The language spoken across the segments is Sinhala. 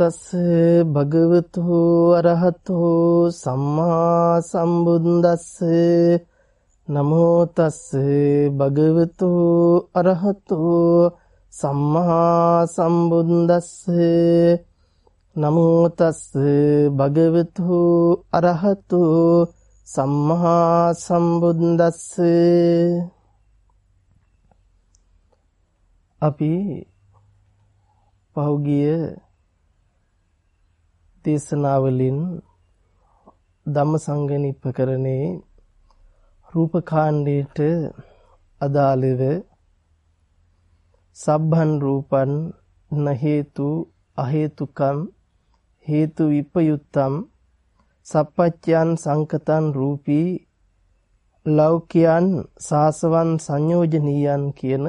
තස් භගවතු අරහතෝ සම්මා සම්බුද්දස්ස. නමෝ තස් භගවතු අරහතෝ සම්මා සම්බුද්දස්ස. නමෝ තස් භගවතු අරහතෝ සම්මා සම්බුද්දස්ස. අපි පහුගිය දේශනාවලින් ධම්මසංගණිප්පකරණේ රූපකාණ්ඩයට අදාළව සබ්බන් රූපන් න හේතු අහේතුකම් හේතු විපයුත්තම් සප්පච්චයන් සංකතන් රූපී ලෞකියන් සාසවන් සංයෝජනීයන් කියන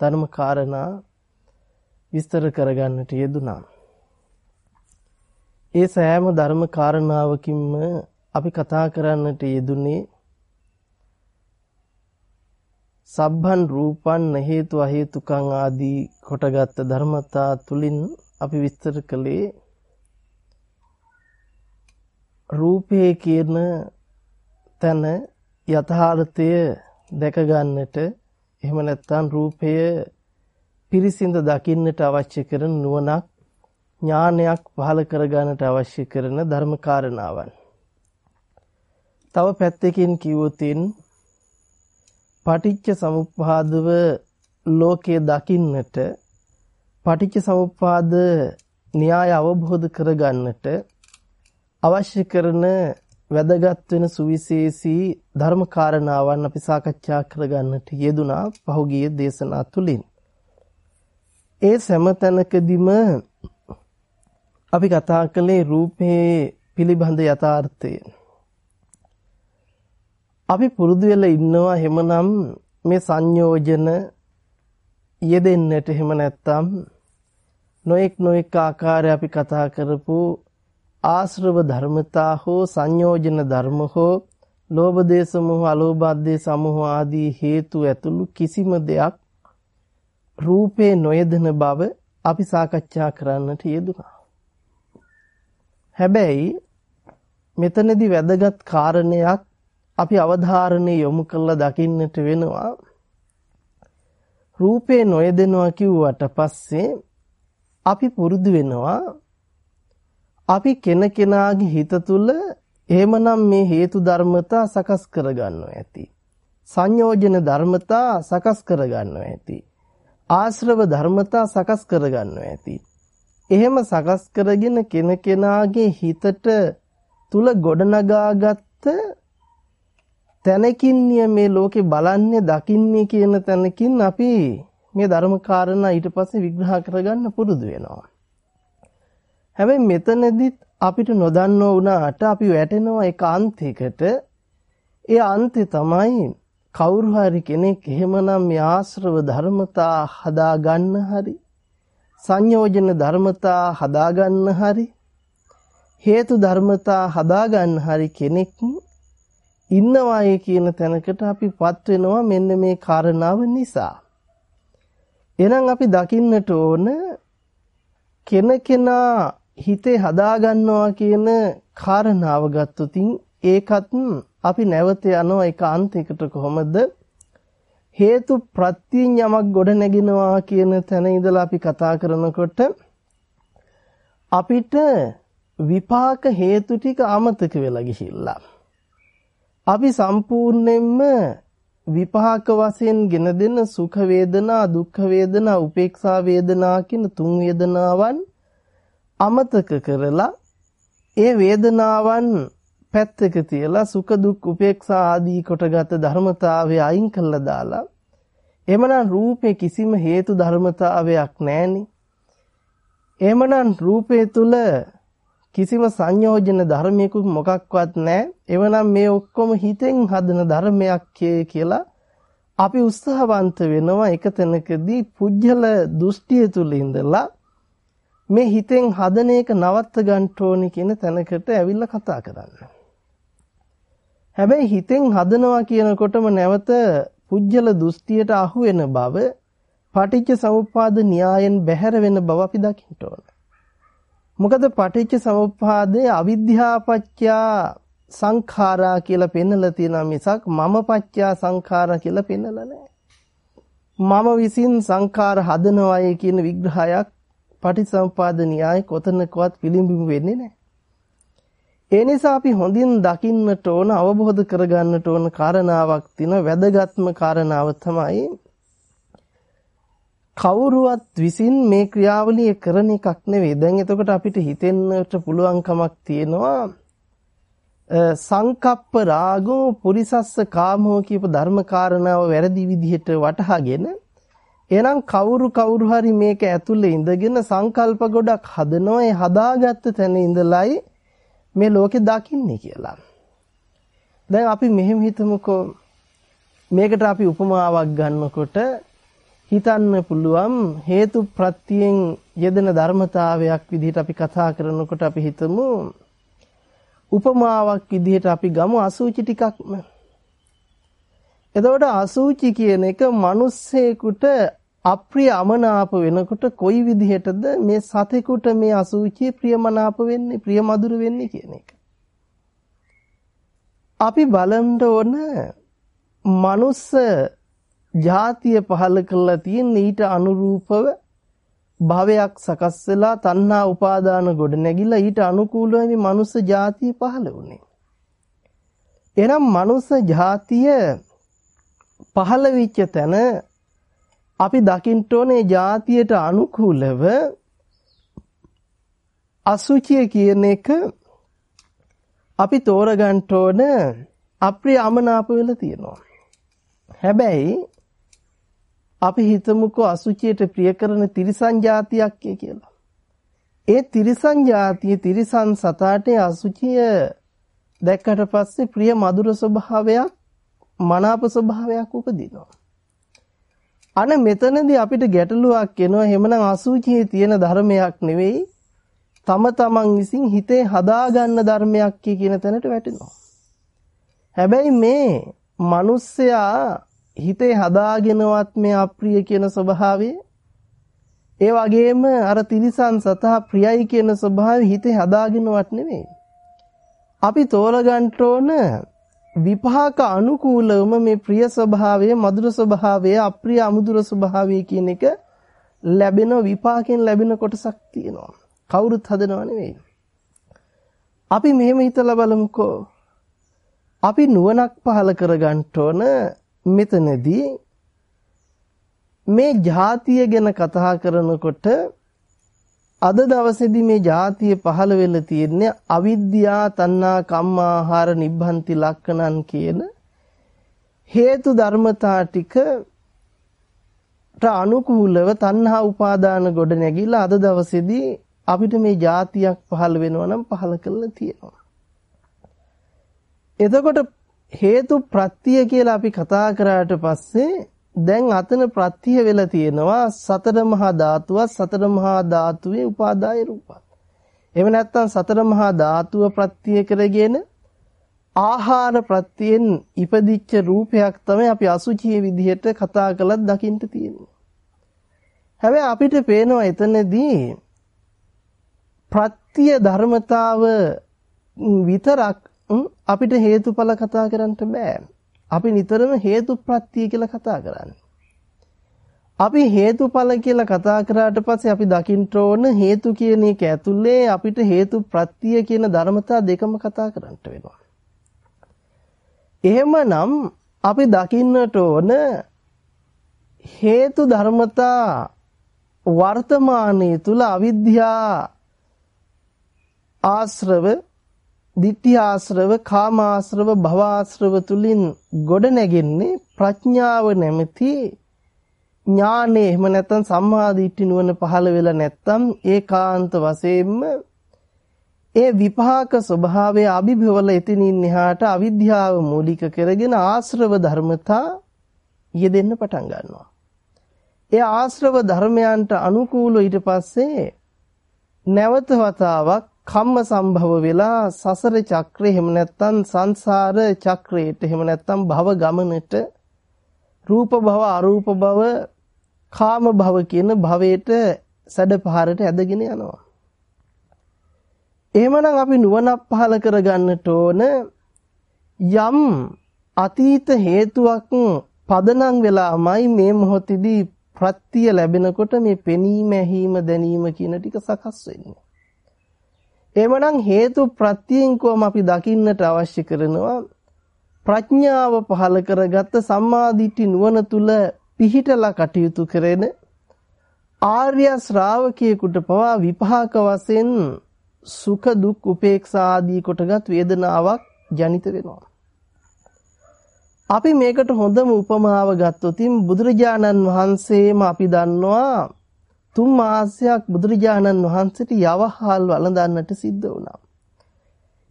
ධර්ම කාරණා විස්තර කරගන්නට යෙදුනා ඒ සෑම ධර්ම කාරණාවකින්ම අපි කතා කරන්නට යෙදුනේ සබ්බන් රූපන් හේතු අහේතුකං ආදී කොටගත් ධර්මතා තුලින් අපි විස්තර කළේ රූපේ කියන තන යථාර්ථය දැක ගන්නට එහෙම නැත්නම් රූපය පිරිසිඳ දකින්නට අවශ්‍ය කරන නුවණක් ඥානයක් පහළ කරගන්නට අවශ්‍ය කරන ධර්ම කාරණාවන්. තව පැත්තකින් කිව්වොතින් පටිච්ච සමුප්පාදව ලෝකයේ දකින්නට පටිච්ච සමුප්පාද න්‍යාය අවබෝධ කරගන්නට අවශ්‍ය කරන වැදගත් වෙන සුවිශේෂී ධර්ම කාරණාවන් අපි සාකච්ඡා කරගන්නට යෙදුනා පහුගිය දේශනා තුලින්. ඒ සෑම තැනකදීම අපි කතා කළේ රූපේ පිළිබඳ යථාර්ථය. අපි පුරුදු වෙලා ඉන්නවා එහෙමනම් මේ සංයෝජන යෙදෙන්නට එහෙම නැත්තම් නොඑක් නොඑක් ආකාරය අපි කතා කරපු ආශ්‍රව ධර්මතා හෝ සංයෝජන ධර්ම හෝ ලෝභ දේශ මොහ අලෝභ දේශ සමෝහ ආදී හේතු ඇතුළු කිසිම දෙයක් රූපේ නොයදෙන බව අපි සාකච්ඡා කරන්නට යෙදුනා. හැබැයි මෙතනදී වැදගත් කාරණයක් අපි අවධාරණය යොමු කරලා දකින්නට වෙනවා. රූපේ නොයදෙනවා කිව්වට පස්සේ අපි පුරුදු වෙනවා අපි කෙනකෙනාගේ හිත තුල එහෙමනම් මේ හේතු ධර්මතා සකස් කරගන්නවා ඇති. සංයෝජන ධර්මතා සකස් කරගන්නවා ඇති. ආශ්‍රව ධර්මතා සකස් කරගන්නවා ඇති. එහෙම සකස් කරගෙන කෙනකෙනාගේ හිතට තුල ගොඩනගාගත්ත තැනකින් මේ ලෝකේ බලන්නේ දකින්නේ කියන තැනකින් අපි මේ ධර්ම කාරණා ඊට පස්සේ විග්‍රහ කරගන්න පුරුදු වෙනවා. හැබැයි මෙතනදිත් අපිට නොදන්නව වුණාට අපි වැටෙනවා එක අන්තයකට. ඒ අන්තය තමයි කවුරු හරි කෙනෙක් එහෙමනම් මේ ආශ්‍රව ධර්මතා හදා ගන්න හරි සංයෝජන ධර්මතා හදාගන්න හරි හේතු ධර්මතා හදාගන්න හරි කෙනෙක් ඉන්නවායි කියන තැනකට අපිපත් වෙනවා මෙන්න මේ කාරණාව නිසා. එහෙනම් අපි දකින්නට ඕන කෙනකෙනා හිතේ හදාගන්නවා කියන කාරණාව ගත්තොතින් ඒකත් අපි නැවත යනවා ඒක අන්තයකට කොහොමද හේතු ප්‍රත්‍යයෙන් යමක් ගොඩ නැගිනවා කියන තැන ඉඳලා අපි කතා කරනකොට අපිට විපාක හේතු ටික අමතක වෙලා ගිහිල්ලා. අපි සම්පූර්ණයෙන්ම විපාක වශයෙන් ගෙන දෙන සුඛ වේදනා දුක්ඛ වේදනා උපේක්ෂා වේදනා කියන තුන් වේදනාවන් අමතක කරලා ඒ වේදනාවන් පැත්තක තියලා සුඛ දුක් උපේක්ෂා ආදී කොටගත් ධර්මතාවය අයින් කළා දාලා එමනම් රූපේ කිසිම හේතු ධර්මතාවයක් නැහෙනි. එමනම් රූපේ තුල කිසිම සංයෝජන ධර්මයක මොකක්වත් නැහැ. එවනම් මේ ඔක්කොම හිතෙන් හදන ධර්මයක් කියලා අපි උත්සාහවන්ත වෙනවා එක තැනකදී පුජ්‍යල දෘෂ්ටිය තුල ඉඳලා මේ හිතෙන් හදන එක නවත්ත ගන්න ඕනි කියන තැනකට ඇවිල්ලා කතා කරන්න. හැබැයි හිතෙන් හදනවා කියනකොටම නැවත පුජ්‍යල දෘෂ්ටියට අහු වෙන බව පටිච්ච සමුප්පාද න්‍යායෙන් බැහැර වෙන බව අපි දකින්න ඕන. මොකද පටිච්ච සමුප්පාදයේ අවිද්‍යාපච්චා සංඛාරා කියලා පෙන්නලා තියෙනවා මිසක් මම පච්චා සංඛාරා කියලා පෙන්නලා නැහැ. මම විසින් සංඛාර හදනවායි කියන විග්‍රහයක් පටිසම්පාද න්‍යාය කොතනකවත් පිළිඹිමු වෙන්නේ නැහැ. ඒ නිසා අපි හොඳින් දකින්නට ඕන අවබෝධ කරගන්නට ඕන කාරණාවක් තියෙන වැදගත්ම කාරණාව තමයි කවුරුවත් විසින් මේ ක්‍රියාවලිය කරන එකක් නෙවෙයි. දැන් එතකොට අපිට හිතෙන්නට පුළුවන්කමක් තියෙනවා සංකප්ප රාගෝ පුරිසස්ස කාමෝ කියපු ධර්ම කාරණාව වැරදි විදිහට වටහාගෙන එහෙනම් කවුරු කවුරු හරි මේක ඇතුලේ ඉඳගෙන සංකල්ප ගොඩක් හදනවා ඒ හදාගත්ත තැන ඉඳලයි මේ ලෝකේ දකින්නේ කියලා. දැන් අපි මෙහෙම හිතමුකෝ මේකට අපි උපමාවක් ගන්නකොට හිතන්න පුළුවන් හේතු ප්‍රත්‍යයෙන් යෙදෙන ධර්මතාවයක් විදිහට අපි කතා කරනකොට අපි හිතමු උපමාවක් විදිහට අපි ගමු අසුචි ටිකක්ම. එතකොට අසුචි කියන එක මිනිස්සෙකුට අප්‍රිය අමනාප වෙනකොට කොයි විදිහටද මේ සතෙකුට මේ අසුචිය ප්‍රියමනාප වෙන්නේ ප්‍රියමధుර වෙන්නේ කියන එක. අපි බලන්න ඕන මනුස්ස ජාතිය පහල කරලා තියෙන ඊට අනුරූපව භවයක් සකස් වෙලා තණ්හා උපාදාන ගොඩ නැගිලා ඊට අනුකූලව මේ මනුස්ස ජාතිය පහළ වුණේ. එනම් මනුස්ස ජාතිය පහළ වෙච්ච තැන අපි දකින්න ඕනේ જાතියට අනුකූලව අසුචිය කියන එක අපි තෝරගන්න ඕන අප්‍රිය අමනාප වෙලා තියෙනවා. හැබැයි අපි හිතමුකෝ අසුචියට ප්‍රිය කරන තිරිසන් જાතියක් කියලා. ඒ තිරිසන් જાතිය තිරිසන් සතාට අසුචිය දැක්කට පස්සේ ප්‍රිය මధుර ස්වභාවයක් මනාප ස්වභාවයක් උපදිනවා. අන මෙතනදී අපිට ගැටලුවක් එනවා එහෙමනම් අසුචියේ තියෙන ධර්මයක් නෙවෙයි තම තමන් විසින් හිතේ හදාගන්න ධර්මයක් කියන තැනට වැටෙනවා. හැබැයි මේ මිනිස්සයා හිතේ හදාගෙනවත් මේ අප්‍රිය කියන ස්වභාවය ඒ වගේම අර තිරිසන් සතහ ප්‍රියයි කියන ස්වභාවය හිතේ හදාගෙනවත් නෙවෙයි. අපි තෝරගන්න ඕන විපාක අනුකූලවම මේ ප්‍රිය ස්වභාවය, මధుර ස්වභාවය, අප්‍රිය අමුදුර ස්වභාවය කියන එක ලැබෙන විපාකෙන් ලැබෙන කොටසක් තියෙනවා. කවුරුත් හදනව නෙවෙයි. අපි මෙහෙම හිතලා බලමුකෝ. අපි නුවණක් පහල කරගන්න ඕන මෙතනදී මේ ಜಾතිය ගැන කතා කරනකොට අද දවසේදී මේ ಜಾතිය පහළ වෙලා තියෙන්නේ අවිද්‍යා තණ්හා කම්මාහාර නිබ්බන්ති ලක්ෂණන් කියන හේතු ධර්මතා ටිකට අනුකූලව තණ්හා උපාදාන ගොඩ නැගිලා අද දවසේදී අපිට මේ ಜಾතියක් පහළ වෙනවා නම් පහළ කරලා තියෙනවා. එතකොට හේතු ප්‍රත්‍ය කියලා අපි කතා කරාට පස්සේ දැන් අතන ප්‍රත්‍ය වෙලා තියෙනවා සතර මහා ධාතුවත් සතර මහා ධාතුවේ උපාදාය රූපත්. එහෙම නැත්නම් සතර මහා ධාතුව ප්‍රත්‍ය කරගෙන ආහාර ප්‍රත්‍යයෙන් ඉපදිච්ච රූපයක් තමයි අපි අසුචියේ විදිහට කතා කළත් දකින්න තියෙන්නේ. හැබැයි අපිට පේනවා එතනදී ප්‍රත්‍ය ධර්මතාව විතරක් අපිට හේතුඵල කතා කරන්න බෑ. අපි නිතරම හේතුප්‍රත්‍ය කියලා කතා කරන්නේ. අපි හේතුඵල කියලා කතා කරාට පස්සේ අපි දකින්න ඕන හේතු කියන එක ඇතුලේ අපිට හේතුප්‍රත්‍ය කියන ධර්මතා දෙකම කතා කරන්න වෙනවා. එහෙමනම් අපි දකින්නට ඕන හේතු ධර්මතා වර්තමානයේ තුල අවිද්‍යා ආශ්‍රව ditthi ආශ්‍රව, කාමාශ්‍රව, භවආශ්‍රව තුලින් ගොඩ නැගෙන්නේ ප්‍රඥාව නැමැති ඥානෙ එහෙම නැත්නම් සම්මා දිට්ඨි නුවණ පහළ වෙලා නැත්නම් ඒකාන්ත වශයෙන්ම ඒ විපාක ස්වභාවය අභිභවල එතනින් එහාට අවිද්‍යාව මූලික කරගෙන ආශ්‍රව ධර්මතා යෙදෙන්න පටන් ගන්නවා. ඒ ආශ්‍රව ධර්මයන්ට අනුකූලව ඊට පස්සේ නැවත වතාවක් කම්ම සම්භව වෙලා සසර චක්‍රේ එහෙම නැත්නම් සංසාර චක්‍රේට එහෙම නැත්නම් භව ගමනට රූප භව අරූප භව කාම භව කියන භවයට සැඩපහරට ඇදගෙන යනවා. එහෙමනම් අපි නුවණක් පහල කරගන්නට ඕන යම් අතීත හේතුවක් පදනම් වෙලාමයි මේ මොහොතේදී ප්‍රත්‍ය ලැබෙනකොට මේ පෙනීම ඇහිීම දැනීම කියන ටික සකස් වෙන්නේ. එහෙමනම් හේතු ප්‍රත්‍යයෙන් කොහොම අපි දකින්නට අවශ්‍ය කරනවා ප්‍රඥාව පහල කරගත්ත සම්මාදිට්ඨි නුවණ තුල පිහිටලා කටයුතු කරන ආර්ය ශ්‍රාවකයෙකුට පවා විපාක වශයෙන් සුඛ දුක් උපේක්ෂා ආදී කොටගත් වේදනාවක් ජනිත වෙනවා. අපි මේකට හොඳම උපමාව ගත්තොත් බුදුරජාණන් වහන්සේම අපි දන්නවා තුන් මාසයක් බුදුරජාණන් වහන්සේට යවහල් වළඳන්නට සිද්ධ වුණා.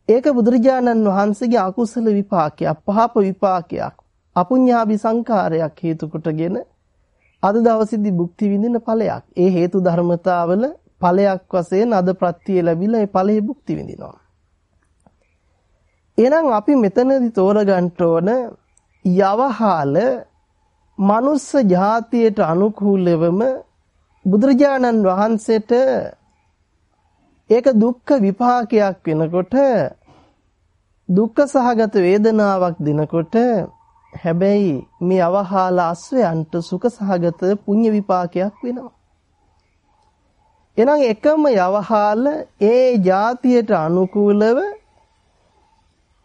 ඒක බුදුරජාණන් වහන්සේගේ අකුසල විපාකයක්, පහප විපාකයක්, අපුඤ්ඤාභි සංකාරයක් හේතු කොටගෙන අද දවසේදී භුක්ති විඳින ඵලයක්. ඒ හේතු ධර්මතාවල ඵලයක් වශයෙන් අද ප්‍රත්‍ය ලැබිලා ඒ ඵලෙහි භුක්ති විඳිනවා. එහෙනම් අපි මෙතනදී තෝරගන්න ඕන යවහාල මනුස්ස ජාතියට අනුකූලවම බුදුරජාණන් වහන්සේට ඒක දුක්ඛ විපාකයක් වෙනකොට දුක්ඛ සහගත වේදනාවක් දිනකොට හැබැයි මේ අවහාල අස්වැයන්ට සුඛ සහගත පුණ්‍ය විපාකයක් වෙනවා. එහෙනම් එකම යවහාල ඒ જાතියට අනුකූලව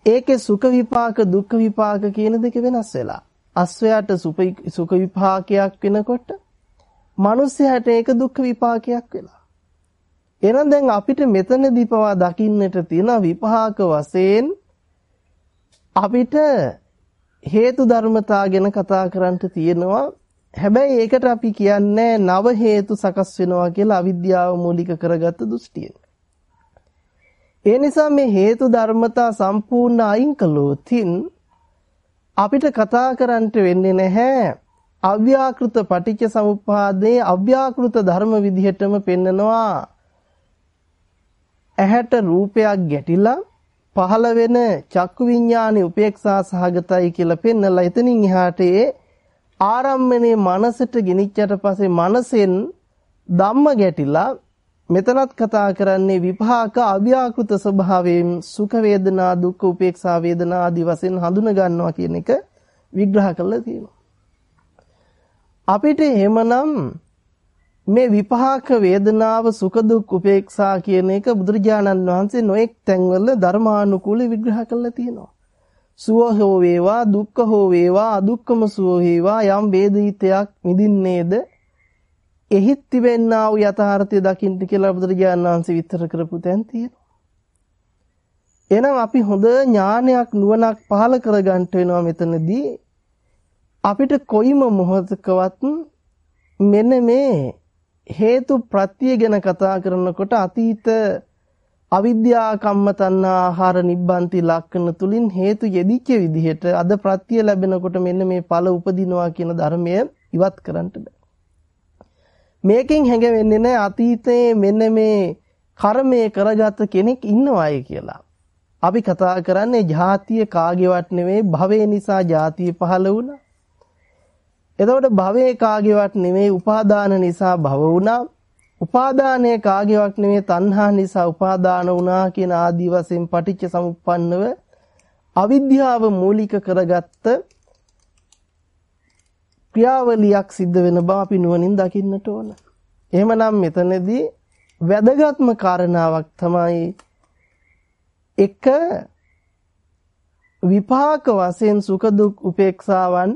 ඒකේ සුඛ විපාක දුක්ඛ විපාක කියන දෙක වෙනස් වෙලා. අස්වැයට සුඛ විපාකයක් වෙනකොට මිනිස්යාට ඒක දුක්ඛ විපාකයක් වෙලා. එහෙනම් දැන් අපිට මෙතනදී පවා දකින්නට තියෙන විපාක වශයෙන් අපිට හේතු ධර්මතා ගැන කතා කරන්න තියෙනවා. හැබැයි ඒකට අපි කියන්නේ නව හේතු සකස් වෙනවා කියලා අවිද්‍යාව මූලික කරගත්ත දෘෂ්ටියෙන්. ඒ නිසා මේ හේතු ධර්මතා සම්පූර්ණ අයින් කළොතින් අපිට කතා කරන්න වෙන්නේ නැහැ අව්‍යාකෘත පටිච්ච සමුප්පාදේ අව්‍යාකෘත ධර්ම විදිහටම පෙන්නනවා ඇහැට රූපයක් ගැටිලා පහළ වෙන චක්කු විඥානේ උපේක්ෂා සහගතයි කියලා පෙන්නලා එතනින් එහාට ඒ ආරම්මනේ මනසට ගෙනිච්චට පස්සේ මනසෙන් ධම්ම ගැටිලා මෙතනත් කතා කරන්නේ විපාක අව්‍යාකෘත ස්වභාවයෙන් සුඛ වේදනා දුක්ඛ උපේක්ෂා වේදනා ආදී වශයෙන් හඳුන ගන්නවා කියන එක විග්‍රහ කරලා තියෙනවා. අපිට එහෙමනම් මේ විපාක වේදනාව සුඛ දුක් උපේක්ෂා කියන එක බුදුරජාණන් වහන්සේ නොඑක් තැන්වල ධර්මානුකූල විග්‍රහ කරලා තියෙනවා. සුව හෝ වේවා දුක්ඛ හෝ වේවා අදුක්ඛම සුව වේවා යම් වේදිතයක් මිදින්නේද එහිත් තිබෙන්නා වූ යථාර්ථය දකින්න කියලා බුදුරජාණන් වහන්සේ විස්තර කරපු තැන් තියෙනවා. එහෙනම් අපි හොඳ ඥානයක් නුවණක් පහළ කරගන්න වෙනවා මෙතනදී. අපිට කොයිම මොහොතකවත් මෙන්න මේ හේතු ප්‍රත්‍ය ගැන කතා කරනකොට අතීත අවිද්‍යා කම්ම තණ්හා ආහාර නිබ්බන්ති ලක්ෂණ තුලින් හේතු යෙදිච්ච විදිහට අද ප්‍රත්‍ය ලැබෙනකොට මෙන්න මේ ඵල උපදිනවා කියන ධර්මය ඉවත් කරන්න බෑ. මේකෙන් හැඟෙන්නේ නැහැ අතීතයේ මෙන්න මේ කර්මය කරගත් කෙනෙක් ඉන්නවයි කියලා. අපි කතා කරන්නේ ජාතිය කාගේවත් නෙවෙයි භවය නිසා ජාතිය පහළ වුණා. එතකොට භවයේ කාගේවත් නෙවෙයි උපාදාන නිසා භව වුණා. උපාදානය කාගේවත් නෙවෙයි තණ්හා නිසා උපාදාන වුණා කියන ආදි වශයෙන් පටිච්ච සමුප්පන්නව අවිද්‍යාව මූලික කරගත්ත ක්‍රියාවලියක් සිද්ධ වෙන බව අපි නුවණින් දකින්නට ඕන. එහෙමනම් මෙතනදී වැදගත්ම කාරණාවක් තමයි එක විපාක වශයෙන් සුඛ දුක් උපේක්ෂාවන්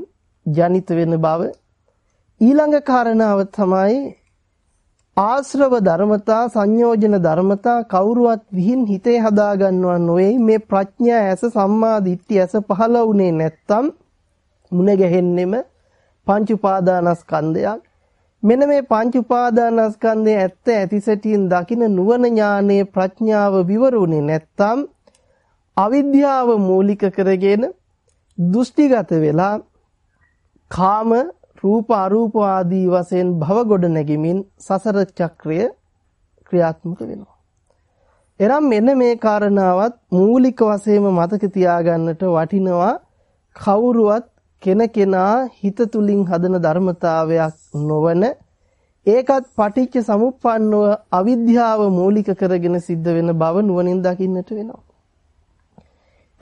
ජනිත වෙන බව. ඊළඟ කාරණාව තමයි ආශ්‍රව ධර්මතා සංයෝජන ධර්මතා කවුරුවත් විහින් හිතේ හදා ගන්නව නොවේ. මේ ප්‍රඥා ඇස සම්මා දිට්ඨිය ඇස පහළ වුණේ නැත්තම් මුණ ගැහෙන්නෙම පංච උපාදානස්කන්ධයක්. මෙන්න මේ පංච උපාදානස්කන්ධයේ ඇත්ත ඇතිසැටියෙන් දකින නුවණ ඥානයේ ප්‍රඥාව විවරුනේ නැත්තම් අවිද්‍යාව මූලික කරගෙන දෘෂ්ටිගත වෙලා කාම රූප අරූප ආදී වශයෙන් භව ගොඩ නැගීමින් සසර චක්‍රය ක්‍රියාත්මක වෙනවා. එනම් මෙන්න මේ කාරණාවත් මූලික වශයෙන්ම මතක තියාගන්නට වටිනවා කවුරුවත් කෙනකෙනා හිත තුලින් හදන ධර්මතාවයක් නොවන ඒකත් පටිච්ච සමුප්පන්නව අවිද්‍යාව මූලික කරගෙන සිද්ධ වෙන බව නුවණින් දකින්නට වෙනවා.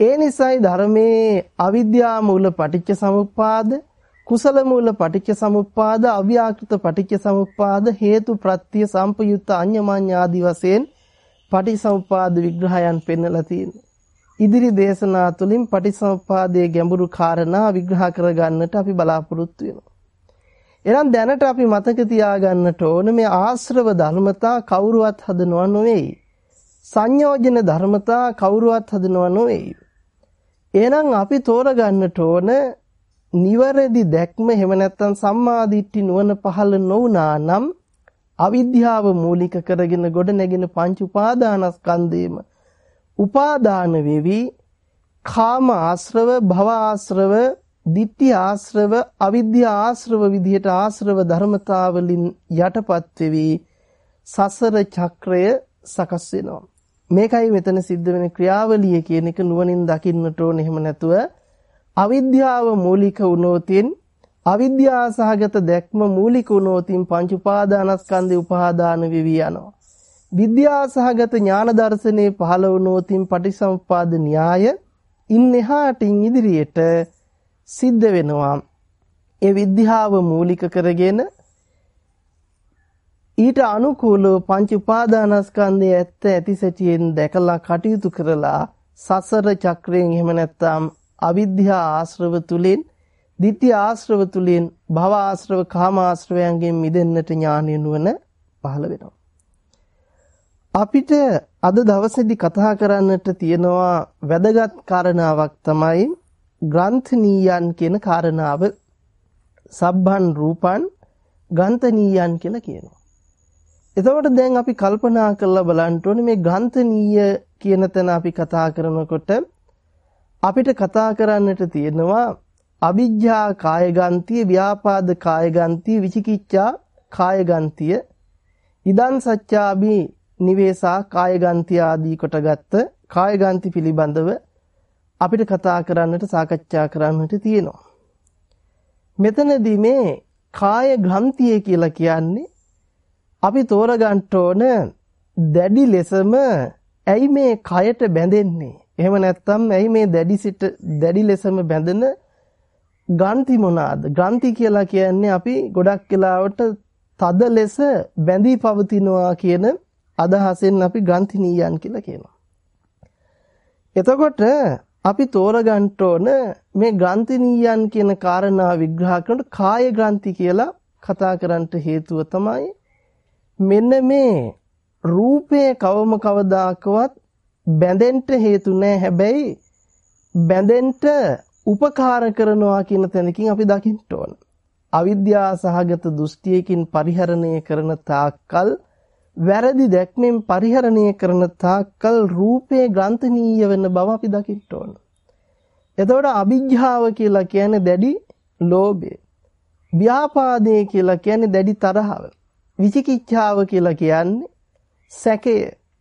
ඒ නිසායි ධර්මයේ අවිද්‍යාව මූල පටිච්ච සමුප්පාද කුසල මූල පටිච්ච සමුප්පාද අව්‍යාකෘත පටිච්ච සමුප්පාද හේතු ප්‍රත්‍ය සම්පයුක්ත අඤ්ඤමඤ්ඤ ආදි වශයෙන් පටිච්චසමුප්පාද විග්‍රහයන් පෙන්වලා තියෙනවා. ඉදිරි දේශනා තුලින් පටිච්චසමුප්පාදයේ ගැඹුරු කාරණා විග්‍රහ කරගන්නට අපි බලාපොරොත්තු වෙනවා. එහෙනම් දැනට අපි මතක තියාගන්නට ඕන මේ ආශ්‍රව ධර්මතා කවුරුවත් හදනව නෙවෙයි. සංයෝජන ධර්මතා කවුරුවත් හදනව නෙවෙයි. එහෙනම් අපි තෝරගන්නට ඕන නිවැරදි දැක්ම එහෙම නැත්නම් සම්මාදිට්ඨි නුවණ පහළ නොවුනා නම් අවිද්‍යාව මූලික කරගෙන ගොඩ නැගෙන පංච උපාදානස්කන්ධේම උපාදාන වෙවි. කාම ආශ්‍රව භව ආශ්‍රව ditthi ආශ්‍රව අවිද්‍යා ආශ්‍රව විදිහට ආශ්‍රව ධර්මතාවලින් යටපත් වෙවි. සසර චක්‍රය සකස් වෙනවා. මේකයි මෙතන සිද්ධ වෙන ක්‍රියාවලිය කියන එක නුවණින් දකින්නට ඕන. එහෙම නැතුව අවිද්‍යාව මූලික වුණොතින් අවිද්‍යා සහගත දැක්ම මූලික වුණොතින් පංච උපාදානස්කන්ධේ උපාදාන වෙවි යනවා. විද්‍යා සහගත ඥාන දර්ශනේ පහළ වුණොතින් පටිසම්පාද න්‍යාය ඉන්නහාටින් ඉදිරියට සිද්ධ වෙනවා. ඒ විද්‍යාව මූලික කරගෙන ඊට අනුකූලව පංච උපාදානස්කන්ධයේ ඇත්ත ඇති සැටියෙන් දැකලා කටයුතු කරලා සසර චක්‍රයෙන් එහෙම නැත්නම් අවිද්‍යා ආශ්‍රව තුලින් ditthi ආශ්‍රව තුලින් භව ආශ්‍රව කාම ආශ්‍රවයන්ගෙන් මිදෙන්නට ඥානය නුවණ පහළ වෙනවා. අපිට අද දවසේදී කතා කරන්නට තියෙනවා වැදගත් කාරණාවක් තමයි ග්‍රන්ථනීයන් කියන කාරණාව. සබ්බන් රූපන් ගන්තනීයන් කියලා කියනවා. එතකොට දැන් අපි කල්පනා කරලා බලන්න ඕනේ මේ ගන්තනීය කියන තැන අපි කතා කරනකොට අපිට කතා කරන්නට තියෙනවා අවිජ්ජා කායගන්තිය ව්‍යාපාද කායගන්තිය විචිකිච්ඡා කායගන්තිය. ඉදන් සත්‍යාබි නිවේසා කායගන්තිය ආදී කොටගත්ත කායගන්ති පිළිබඳව අපිට කතා කරන්නට සාකච්ඡා කරන්නට තියෙනවා. මෙතනදී මේ කාය ග්‍රන්ථිය කියලා කියන්නේ අපි තෝරගන්න ඕන දැඩි ලෙසම ඇයි මේ කයට බැඳෙන්නේ? එහෙම නැත්නම් ඇයි මේ දැඩි සිට දැඩි ලෙසම බැඳෙන ග්‍රන්ථි මොනවාද? ග්‍රන්ථි කියලා කියන්නේ අපි ගොඩක් වෙලාවට තද ලෙස බැඳී පවතිනවා කියන අදහසෙන් අපි ග්‍රන්ථිනීයන් කියලා කියනවා. එතකොට අපි තෝරගන්න ඕන මේ ග්‍රන්ථිනීයන් කියන කාරණා විග්‍රහ කරනකොට කාය ග්‍රන්ථි කියලා කතා කරන්නට හේතුව තමයි මෙන්න මේ රූපේ කවම කවදාකවත් බැඳෙන්න හේතු නැහැ හැබැයි බැඳෙන්න උපකාර කරනවා කියන තැනකින් අපි දකින්න ඕන. අවිද්‍යා සහගත දෘෂ්ටියකින් පරිහරණය කරන තාක්කල් වැරදි දැක්මෙන් පරිහරණය කරන තාක්කල් රූපේ ග්‍රන්ථනීය වෙන බව අපි දකින්න ඕන. එතකොට අවිජ්ජාව කියලා කියන්නේ දැඩි ලෝභය. ව්‍යාපාදේ කියලා කියන්නේ දැඩි තරහව. විචිකිච්ඡාව කියලා කියන්නේ සැකය.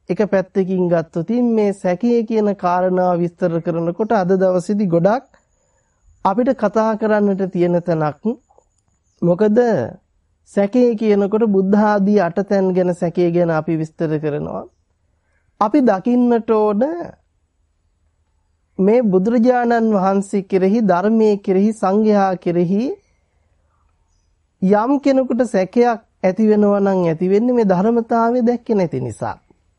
එක පැත්තකින් ගත්තොත් මේ සැකයේ කියන කාරණාව විස්තර කරනකොට අද දවසේදී ගොඩක් අපිට කතා කරන්නට තියෙන තැනක් මොකද සැකේ කියනකොට බුද්ධ ආදී අටතැන් ගැන සැකේ ගැන අපි විස්තර කරනවා. අපි දකින්නට ඕන මේ බුදුරජාණන් වහන්සේ කෙරෙහි ධර්මයේ කෙරෙහි සංඝයා කෙරෙහි යම් කෙනෙකුට සැකයක් ඇති වෙනවා නම් ඇති වෙන්නේ මේ ධර්මතාවය දැක්කේ නැති නිසා.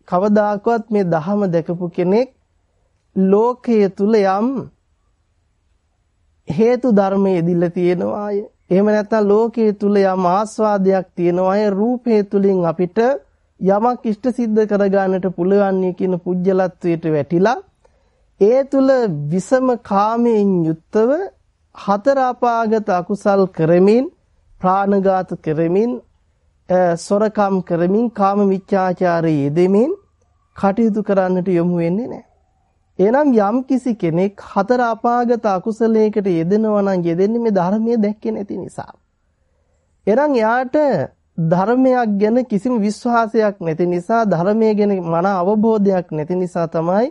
කවදාකවත් මේ දහම දැකපු කෙනෙක් ලෝකයේ තුල යම් හේතු ධර්මයේ ඉදිලා තියෙනවාය. එහෙම නැත්නම් ලෝකයේ තුල යම් ආස්වාදයක් තියෙනවා ඒ රූපේ තුලින් අපිට යමක් ඉෂ්ට සිද්ධ කරගන්නට පුළුවන් කියන පුජ්‍යලත්වයට වැටිලා ඒ තුල විසම කාමයෙන් යුක්තව හතර අපාගත අකුසල් කරමින් ප්‍රාණඝාත කරමින් සොරකම් කරමින් කාම මිච්ඡාචාරයේ යෙදෙමින් කටයුතු කරන්නට යොමු වෙන්නේ නැහැ. එහෙනම් යම් කිසි කෙනෙක් හතර අපාගත අකුසලයකට යෙදෙනවා නම් යෙදෙන්නේ මේ ධර්මයේ දැක්කේ නැති නිසා. එහෙනම් යාට ධර්මයක් ගැන කිසිම විශ්වාසයක් නැති නිසා ධර්මයේ ගැන මන අවබෝධයක් නැති නිසා තමයි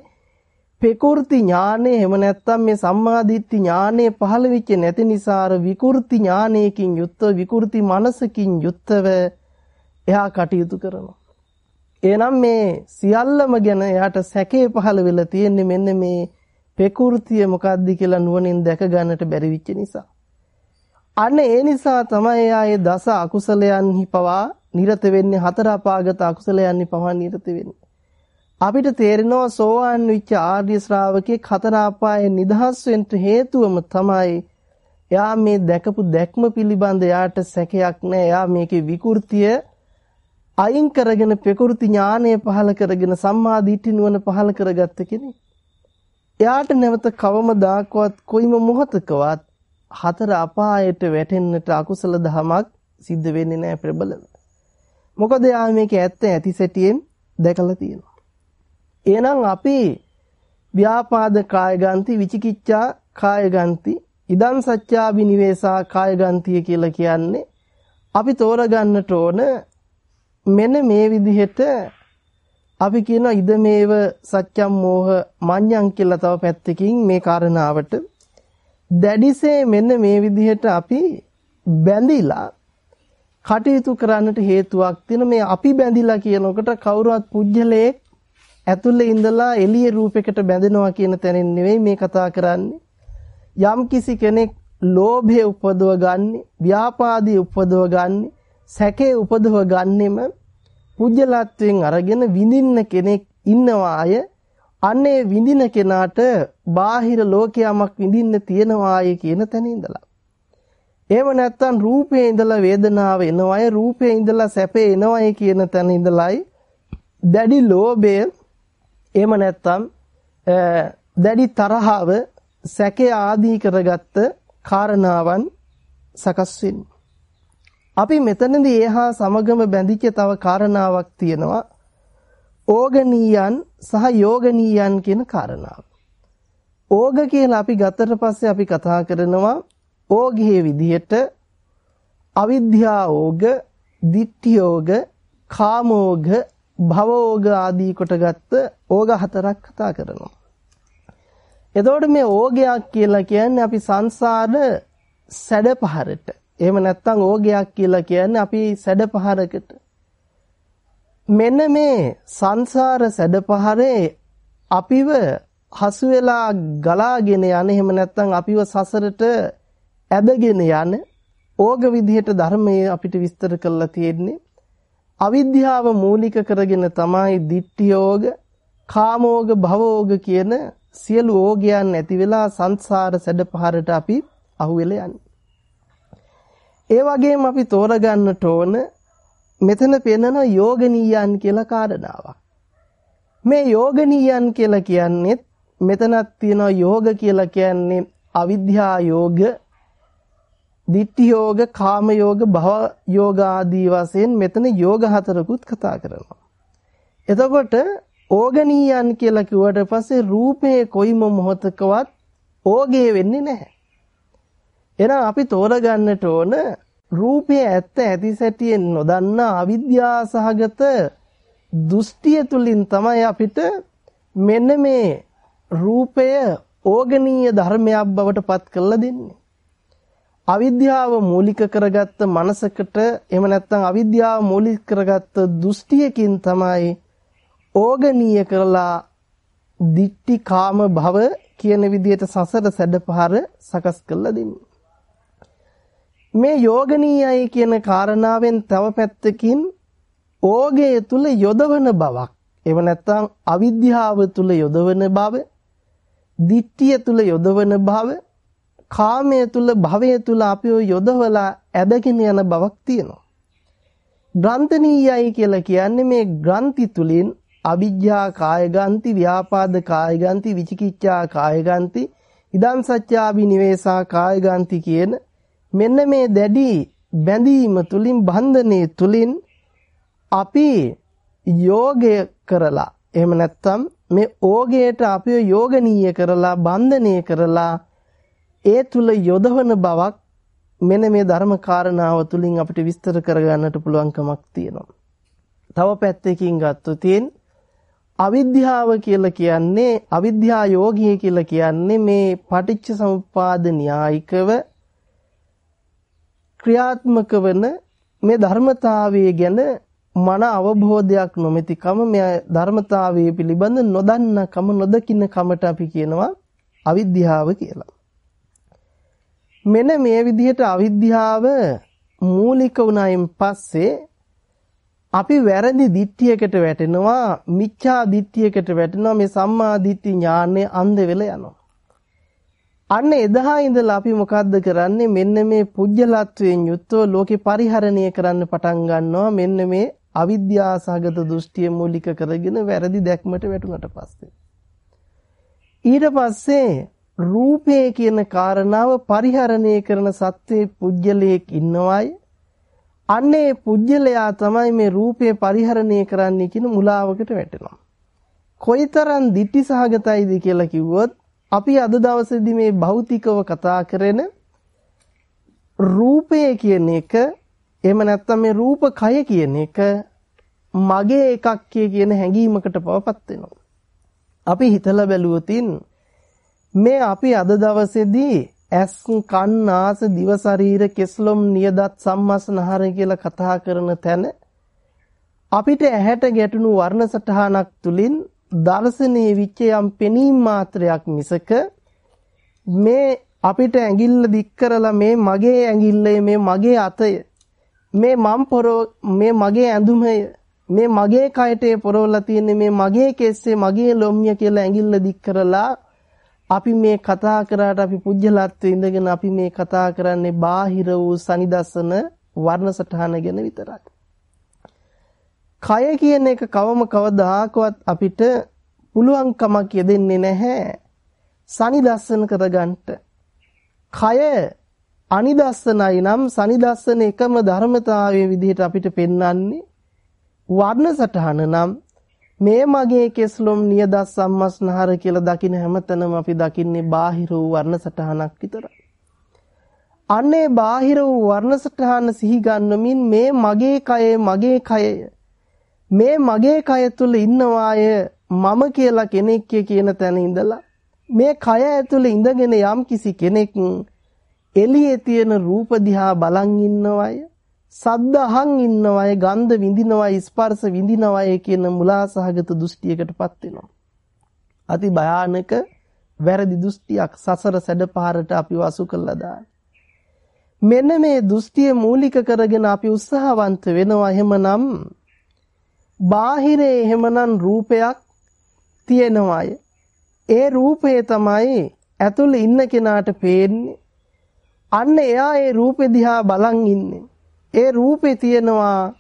පෙකුර්ති ඥානෙ එහෙම නැත්නම් මේ සම්මාදිට්ඨි ඥානෙ පහළ වෙච්ච නැති නිසා අර විකෘති ඥානයකින් යුක්තව විකෘති මනසකින් යුක්තව එහා කටයුතු කරනවා. එහෙනම් මේ සියල්ලම ගැන එයාට සැකේ පහළ වෙලා තියෙන්නේ මෙන්න මේ පෙකුර්තිය මොකද්ද කියලා නුවණින් දැක ගන්නට බැරි වෙච්ච නිසා. අන්න ඒ නිසා තමයි එයා ඒ දස අකුසලයන්හි පවා නිරත වෙන්නේ හතර අපාගත අකුසලයන්හි පවා නිරත වෙන්නේ. අපිට තේරෙනවා සෝවාන් වෙච්ච ආර්ය ශ්‍රාවකෙක් හතර අපායේ නිදහස් වෙන්න හේතුවම තමයි එයා මේ දැකපු දැක්ම පිළිබඳ එයාට සැකයක් නැහැ. එයා මේකේ විකෘතිය අයින් කරගෙන ප්‍රකෘති ඥානය පහල කරගෙන සම්මා දිට්ඨි නුවණ පහල කරගත්ත කෙනෙක්. එයාට නැවත කවමදාකවත් කොයිම මොහතකවත් හතර අපායට වැටෙන්නට අකුසල දහමක් සිද්ධ වෙන්නේ නැහැ ප්‍රබලව. මොකද එයා මේක ඇත්ත ඇති සැටියෙන් දැකලා තියෙනවා. එහෙනම් අපි ව්‍යාපාද කායගන්ති විචිකිච්ඡා කායගන්ති ඉදං සත්‍යාබිනිවේසා කායගන්තිය කියලා කියන්නේ අපි තෝරගන්නට ඕන මෙන්න මේ විදිහට අපි කියනවා ඉදමේව සත්‍යම් මෝහ මඤ්ඤං කියලා තව පැත්තකින් මේ කාරණාවට. දැඩිසේ මෙන්න මේ විදිහට අපි බැඳිලා කටයුතු කරන්නට හේතුවක් තියෙන මේ අපි බැඳිලා කියනකොට කවුරුවත් පුජ්‍යලයක් ඇතුළේ ඉඳලා එළිය රූපයකට බැඳෙනවා කියන තැනින් නෙවෙයි මේ කතා කරන්නේ. යම් කිසි කෙනෙක් ලෝභය උපදව ගන්නේ ව්‍යාපාදී උපදව ගන්නේ සැකේ උපදව ගන්නෙම පුජ්‍යලත්වයෙන් අරගෙන විඳින්න කෙනෙක් ඉන්නවා අය අන්නේ විඳින කෙනාට බාහිර ලෝකයමක් විඳින්න තියනවායි කියන තැන ඉඳලා. එහෙම නැත්නම් රූපේ ඉඳලා වේදනාව එනවායි රූපේ ඉඳලා සැපේ එනවායි කියන තැන ඉඳලායි දැඩි ලෝභය එහෙම නැත්නම් දැඩි තරහව සැකේ ආදී කරගත්ත කාරණාවන් සකස් වෙන්නේ. අපි මෙතනදී ඒහා සමගම බැඳිච්ච තව කාරණාවක් තියෙනවා. ඕගනීයන් සහ යෝගනීයන් කියන කාරණාව. ඕග කියලා අපි ගත්තට පස්සේ අපි කතා කරනවා ඕගයේ විදිහට අවිද්‍යා ඕග, ditthi ඕග, කාමෝග, භවෝග ආදී කොටගත්ත ඕග හතරක් කතා කරනවා. එතකොට මේ ඕගයක් කියලා කියන්නේ අපි සංසාර සැඩපහරට එහෙම නැත්නම් ඕගයක් කියලා කියන්නේ අපි සැඩපහරකට. මෙන්න මේ සංසාර සැඩපහරේ අපිව හසු වෙලා ගලාගෙන යන එහෙම නැත්නම් අපිව සසරට ඇදගෙන යන ඕග විදිහට ධර්මයේ අපිට විස්තර කරලා තියෙන්නේ. අවිද්‍යාව මූලික කරගෙන තමයි ditthiyෝග කාමෝග භවෝග කියන සියලු ඕගයන් නැති වෙලා සංසාර සැඩපහරට අපි අහුවෙලා යන්නේ. ඒ වගේම අපි තෝරගන්නට ඕන මෙතන පෙන්වන යෝගනීයන් කියලා කාරණාවක්. මේ යෝගනීයන් කියලා කියන්නේ මෙතනක් තියෙනවා යෝග කියලා කියන්නේ අවිද්‍යා යෝග, ditthi යෝග, කාම යෝග, භව යෝග ආදී වශයෙන් මෙතන යෝග හතරකුත් කතා කරනවා. එතකොට ඕගනීයන් කියලා කිව්වට පස්සේ රූපේ කොයිම මොහතකවත් ඕගේ වෙන්නේ නැහැ. එහෙනම් අපි තෝරගන්නට ඕන රූපයේ ඇත්ත ඇති සැටියෙන් නොදන්නා අවිද්‍යා සහගත දෘෂ්ටිය තුලින් තමයි අපිට මෙන්න මේ රූපය ඕගනීය ධර්මයක් බවට පත් කරලා දෙන්නේ. අවිද්‍යාව මූලික කරගත්ත මනසකට එහෙම නැත්නම් අවිද්‍යාව මූලික කරගත්ත දෘෂ්ටියකින් තමයි ඕගනීය කරලා දික්ටි කාම භව කියන විදිහට සසර සැඩපහර සකස් කරලා දෙන්නේ. මේ යෝගනීයයි කියන කාරණාවෙන් තව පැත්තකින් ඕගය තුල යොදවන බවක් එව නැත්නම් අවිද්‍යාව තුල යොදවන බව දිට්ඨිය තුල යොදවන බව කාමයේ තුල භවයේ තුල අපිව යොදවලා ඇදගෙන යන බවක් තියෙනවා. ග්‍රන්ථනීයයි කියලා කියන්නේ මේ ග්‍රන්ථි තුලින් අවිජ්ජා කායගන්ති ව්‍යාපාද කායගන්ති විචිකිච්ඡා කායගන්ති ඉදං සත්‍යාබි නිවේසා කායගන්ති කියන මෙන්න මේ දැඩි බැඳීම තුලින් බන්ධනයේ තුලින් අපි යෝගය කරලා එහෙම නැත්නම් මේ ඕගයට අපිව යෝගනීය කරලා බන්ධනය කරලා ඒ තුල යොදවන බවක් මෙන්න මේ ධර්ම කාරණාව තුලින් අපිට විස්තර කරගන්නට පුළුවන්කමක් තියෙනවා. තව පැත්තකින් ගත්තොත් අවිද්‍යාව කියලා කියන්නේ අවිද්‍යා යෝගී කියලා කියන්නේ මේ පටිච්ච සමුප්පාද න්‍යායිකව ක්‍රියාත්මක වන මේ ධර්මතාවය ගැන මන අවබෝධයක් නොමැතිකම මේ ධර්මතාවය පිළිබඳ නොදන්නකම නොදකින්න කමට අපි කියනවා අවිද්‍යාව කියලා. මෙන්න මේ විදිහට අවිද්‍යාව මූලික වුණායින් පස්සේ අපි වැරදි දිට්ඨියකට වැටෙනවා මිච්ඡා දිට්ඨියකට වැටෙනවා මේ සම්මා දිට්ඨි ඥානය අන්ධ වෙලා යනවා. අන්න එදා ඉඳලා අපි මොකද්ද කරන්නේ? මෙන්න මේ පුජ්‍යලත්වයෙන් යුක්තව ලෝකේ පරිහරණය කරන්න පටන් ගන්නවා. මෙන්න මේ අවිද්‍යාසගත දෘෂ්ටිය මූලික කරගෙන වැරදි දැක්මට වැටුණට පස්සේ. ඊට පස්සේ රූපේ කියන කාරණාව පරිහරණය කරන සත්වයේ පුජ්‍යලයක් ඉන්නවයි. අන්නේ පුජ්‍යලයා තමයි මේ රූපේ පරිහරණය කරන්නේ කියන මුලාවකට වැටෙනවා. කොයිතරම් ditthi සහගතයිද කියලා කිව්වොත් අපි අද දවසේදී මේ භෞතිකව කතා කරන රූපය කියන එක එහෙම නැත්නම් මේ රූප කය කියන එක මගේ එකක් කියන හැඟීමකට පවපත් වෙනවා. අපි හිතලා බැලුවොතින් මේ අපි අද දවසේදී ඇස් කන් නාස දිව ශරීර කෙස්ලොම් නියදත් සම්මස්නහර කියලා කතා කරන තැන අපිට ඇහැට ගැටුණු වර්ණ සටහනක් තුලින් දර්ශනීය විච්ච යම් පෙනීම් මාත්‍රයක් මිසක මේ අපිට ඇඟිල්ල දික් කරලා මේ මගේ ඇඟිල්ලේ මේ මගේ අතය මේ මම් පොරෝ මේ මගේ ඇඳුමය මේ මගේ කයටේ පොරවලා තියෙන්නේ මේ මගේ කෙස්සේ මගේ ලොම්ය කියලා ඇඟිල්ල දික් කරලා අපි මේ කතා කරාට අපි පුජ්‍යලත්වයේ ඉඳගෙන අපි මේ කතා කරන්නේ බාහිර වූ සනිදස්සන වර්ණ සටහන ගැන විතරයි. කය කියන එක කවම කවදාකවත් අපිට පුළුවන් කමක් යෙදෙන්නේ නැහැ සනිදස්සන කරගන්න. කය අනිදස්සනයි නම් සනිදස්සන එකම ධර්මතාවයේ විදිහට අපිට පෙන්වන්නේ වර්ණ සටහන නම් මේ මගේ කෙස්ලොම් නියදස් සම්මස්නහර කියලා දකින හැමතැනම අපි දකින්නේ බාහිර වූ වර්ණ සටහනක් විතරයි. අන්නේ බාහිර වූ වර්ණ සටහන සිහි ගන්නමින් මේ මගේ කය මගේ කයය මේ මගේ කය තුල ඉන්නවාය මම කියලා කෙනෙක් කියන තැන ඉඳලා. මේ කය ඇතුලේ ඉඳගෙන යම් කිසි කෙනෙක් එළියේ තියෙන රූප දිහා බලන් ඉන්නවය සද්ද අහන් ඉන්නවය ගන්ධ විඳිනවය ස්පර්ශ විඳිනවය කියන මුලාසහගත දෘෂ්ටියකටපත් වෙනවා. අති භයානක වැරදි දෘෂ්ටියක් සසර සැඩපහරට අපිව අසු කළා දාන. මෙන්න මේ දෘෂ්ටිය මූලික කරගෙන අපි උත්සාහවන්ත වෙනවා. එහෙමනම් බාහිරේ එහෙමනම් රූපයක් තියෙනවාය ඒ රූපය තමයි ඇතුළේ ඉන්න කෙනාට පේන්නේ අන්න එයා ඒ රූපෙ දිහා බලන් ඉන්නේ. ඒ රූපේ තියෙනවා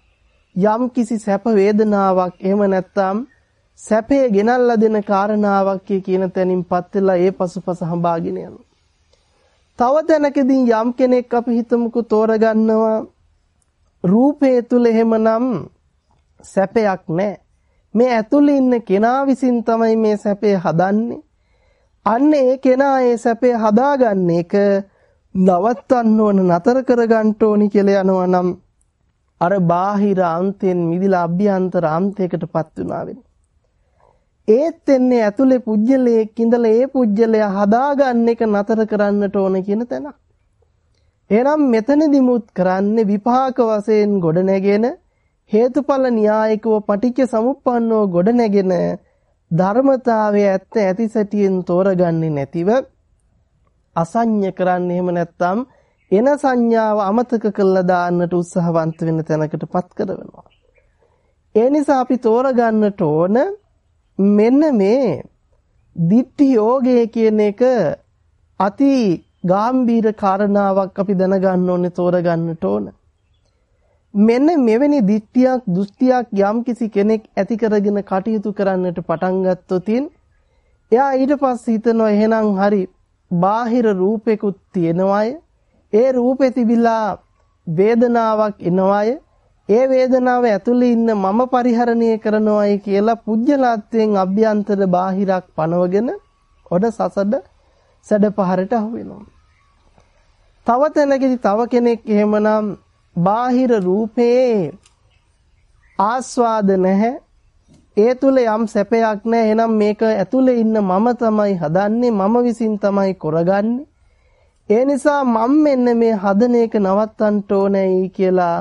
යම් කිසි සැප වේදනාවක් එහෙම නැත්නම් සැපේ ගෙනල්ලා දෙන කාරණාවක් කියන තැනින්පත් වෙලා ඒ පසුපස හඹාගෙන යනවා. තව තැනකදී යම් කෙනෙක් අපි හිතමුකෝ තෝරගන්නවා රූපේ තුල එහෙමනම් සැපයක් නැහැ. මේ ඇතුළේ ඉන්න කෙනා විසින් තමයි මේ සැපේ හදන්නේ. අන්න ඒ කෙනා ඒ සැපේ හදාගන්න එක නවත්තන්න ඕන නතර කරගන්න ඕනි කියලා යනවා නම් අර බාහිර අන්තෙන් මිදිලා අභ්‍යන්තර අන්තයකටපත් වුණා වෙන්නේ. ඒත් එන්නේ ඇතුලේ පුජ්‍යලයක් ඉඳලා ඒ පුජ්‍යලය හදාගන්න එක නතර කරන්නට ඕන කියන තැන. එහෙනම් මෙතනදිමුත් කරන්නේ විපාක වශයෙන් ගොඩ නැගෙන හේතුඵල න්‍යායිකව පටිච්ච සමුප්පන්නව ගොඩ නැගෙන ධර්මතාවයේ ඇත්ත ඇති සැටියෙන් තෝරගන්නේ නැතිව අසඤ්ඤ කරන්නේ එහෙම නැත්නම් එන සංඥාව අමතක කළා දාන්නට උත්සාහවන්ත වෙන තැනකටපත් කරනවා. ඒ නිසා අපි තෝරගන්නට ඕන මෙන්න මේ දිට්ඨි යෝගය කියන එක අති ගාම්භීර කාරණාවක් අපි දැනගන්න ඕනේ තෝරගන්නට ඕන. මෙන්න මෙවැනි දිට්ඨියක් දෘෂ්ටියක් යම්කිසි කෙනෙක් ඇති කරගෙන කටයුතු කරන්නට පටන් ගත්තොත් එයා ඊට පස්සේ හිතනවා එහෙනම් හරි බාහිර රූපෙකුත් තියෙනවාය ඒ රූපේ තිබිලා වේදනාවක් එනවාය ඒ වේදනාව ඇතුලේ ඉන්න මම පරිහරණය කරනවායි කියලා පුජ්‍යලාත්වයෙන් අභ්‍යන්තර බාහිරක් පනවගෙන ඔඩ සසඩ සැඩ පහරට අහු වෙනවා. තව තැනකදී තව කෙනෙක් එහෙමනම් බාහිර රූපේ ආස්වාද නැහැ. ඒ තුල යම් සැපයක් නැහැ. එහෙනම් මේක ඇතුලේ ඉන්න මම තමයි හදන්නේ. මම විසින් තමයි කරගන්නේ. ඒ නිසා මම මෙන්න මේ හදන එක නවත්තන්න ඕනෑයි කියලා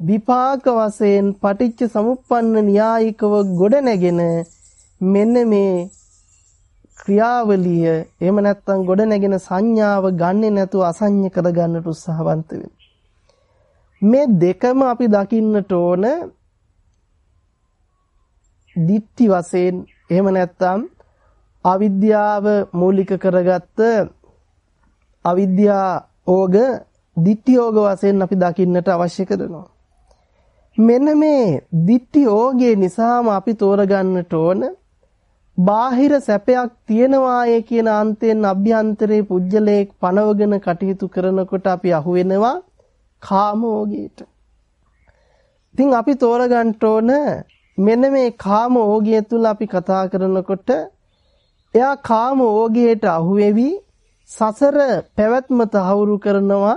විපාක වශයෙන් පටිච්ච සමුප්පන්න න්‍යායිකව ගොඩනැගෙන මෙන්න මේ ක්‍රියාවලිය එහෙම නැත්නම් ගොඩනැගෙන සංඥාව ගන්නෙ නැතුව අසඤ්ඤ කරගන්නට උත්සාහවන්ත මේ දෙකම අපි දකින්නට ඕන දිට්ටි වශයෙන්. එහෙම නැත්නම් අවිද්‍යාව මූලික කරගත්ත අවිද්‍යා ඕග දිට්ටි යෝග වශයෙන් අපි දකින්නට අවශ්‍ය කරනවා. මෙන්න මේ දිට්ටි ඕගේ නිසාම අපි තෝරගන්නට ඕන බාහිර සැපයක් තියනවායේ කියන අන්තයෙන් අභ්‍යන්තරේ පුජ්‍යලයක් පනවගෙන කටයුතු කරනකොට අපි අහු වෙනවා කාමෝගයට. ඉතින් අපි තෝරගන්න ඕන මෙන්න මේ කාම ඕගය තුල අපි කතා කරනකොට එයා කාම ඕගයට අහු වෙවි සසර පැවැත්ම තහවුරු කරනවා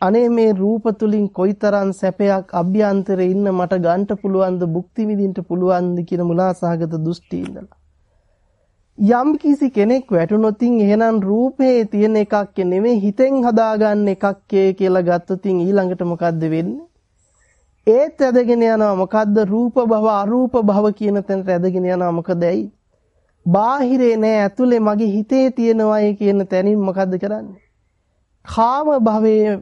අනේ මේ රූප තුලින් කොයිතරම් සැපයක් අභ්‍යන්තරේ ඉන්න මට ගන්න පුළුවන්ද භුක්ති විඳින්න පුළුවන්ද කියන මුලාසහගත දෘෂ්ටි ඉඳලා යම් කිසි කෙනෙක් වැටුනොතින් එහෙනම් රූපේ තියෙන එකක් නෙමෙයි හිතෙන් හදාගන්න එකක් කියලා ගත්තොතින් ඊළඟට මොකද්ද වෙන්නේ? ඒත් ඇදගෙන යනවා මොකද්ද රූප භව අරූප භව කියන තැනට ඇදගෙන යනවා මොකද ඇයි? බාහිරේ නෑ ඇතුලේ මගේ හිතේ තියෙනවායි කියන තැනින් මොකද්ද කරන්නේ? කාම භවයේ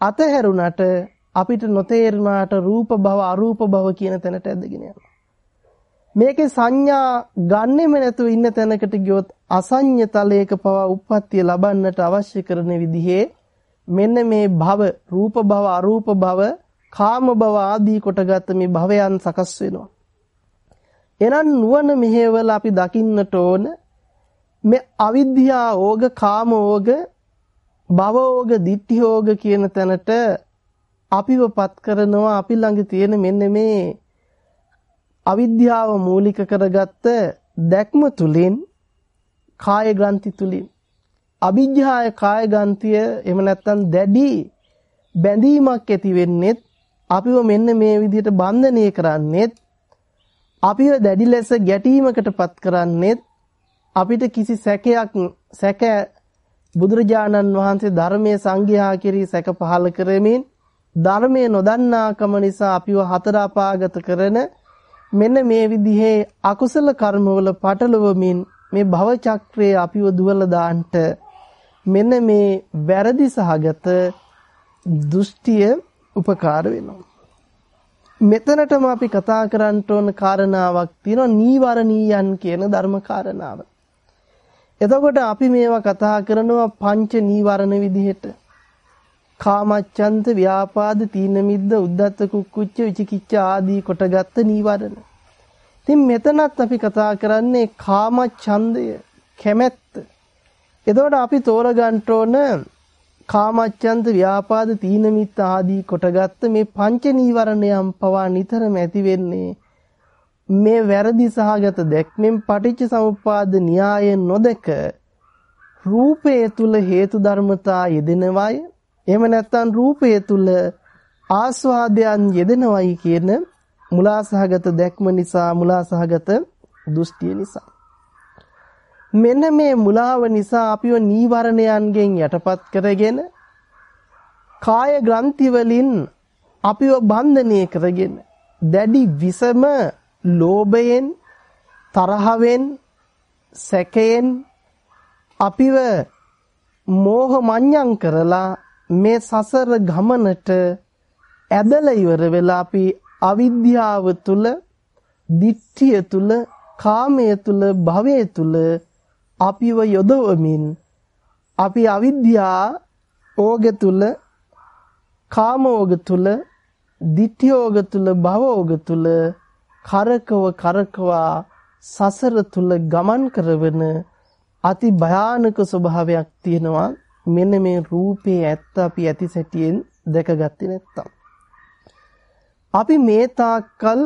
අතහැරුණට අපිට නොතේරුණාට රූප භව අරූප භව කියන තැනට ඇදගෙන යනවා. මේකේ සංඥා ගන්නෙම නැතුව ඉන්න තැනකට ගියොත් අසඤ්ඤ තලයක පවා උප්පත්තිය ලබන්නට අවශ්‍ය කරන විදිහේ මෙන්න මේ භව රූප භව අරූප භව කාම භව ආදී කොටගත් මේ භවයන් සකස් වෙනවා. එනන් නුවණ මෙහෙවල අපි දකින්නට ඕන මේ අවිද්‍යා ඕග කාම ඕග භව ඕග ditthi ඕග කියන තැනට අපිවපත් කරනවා. අපි ළඟ තියෙන මෙන්න මේ අවිද්‍යාව මූලික කරගත්ත දැක්ම තුලින් කාය ග්‍රන්ථි තුලින් අවිජ්ජාය කාය ග්‍රන්ථිය එහෙම නැත්නම් දැඩි බැඳීමක් ඇති වෙන්නේත් අපිව මෙන්න මේ විදිහට බන්ධනය කරන්නේත් අපිව දැඩි ලෙස ගැටීමකටපත් කරන්නේත් අපිට කිසි සැකයක් සැක බුදුරජාණන් වහන්සේ ධර්මයේ සංඝයා කෙරෙහි සැක පහල කරමින් ධර්මයේ නොදන්නාකම නිසා අපිව හතර අපාගත කරන මෙන්න මේ විදිහේ අකුසල කර්මවල පටලවමින් මේ භව චක්‍රයේ අපිව දුවලා දාන්නට මෙන්න මේ වැරදි සහගත දෘෂ්ටිය උපකාර වෙනවා. මෙතනටම අපි කතා කරන්න ඕන කාරණාවක් තියෙනවා නීවරණීයන් කියන ධර්ම කාරණාව. එතකොට අපි මේවා කතා කරනවා පංච නීවරණ විදිහට. කාමච්ඡන්ත ව්‍යාපාද තීන මිද්ද උද්ධත්ත කුක්කුච්ච විචිකිච්ඡ ආදී කොටගත් නීවරණ. ඉතින් මෙතනත් අපි කතා කරන්නේ කාමච්ඡන්දය කැමැත්ත. එතකොට අපි තෝරගන්න ඕන කාමච්ඡන්ත ව්‍යාපාද තීන මිද්ද ආදී කොටගත් මේ පංච නීවරණයන් පවා නිතරම ඇති වෙන්නේ මේ වැරදි සහගත දැක්මෙන් පටිච්ච සමුප්පාද න්‍යාය නොදක රූපය තුල හේතු ධර්මතා යෙදෙනවය එහෙම නැත්නම් රූපය තුල ආස්වාදයන් යෙදෙනවයි කියන මුලාසහගත දැක්ම නිසා මුලාසහගත දෘෂ්ටිය නිසා. මෙන්න මේ මුලාව නිසා අපිව නීවරණයන්ගෙන් යටපත් කරගෙන කාය ග්‍රන්ථි වලින් අපිව බන්ධනය කරගෙන දැඩි විසම ලෝභයෙන් තරහවෙන් සැකයෙන් අපිව මෝහ මඤ්ඤං කරලා මේ සසර ගමනට ඇදලා ඉවර වෙලා අපි අවිද්‍යාව තුල, ditthිය තුල, කාමයේ තුල, භවයේ තුල අපිව යොදවමින් අපි අවිද්‍යා ඕග තුල කාමෝග තුල ditthiyෝග තුල භවෝග තුල කරකව කරකවා සසර තුල ගමන් කරවන අති භයානක ස්වභාවයක් තියෙනවා. මෙන්න මේ රූපේ ඇත්ත අපි ඇති සැටියෙන් දැකගත්තේ නැත්තම් අපි මේ තාක්කල්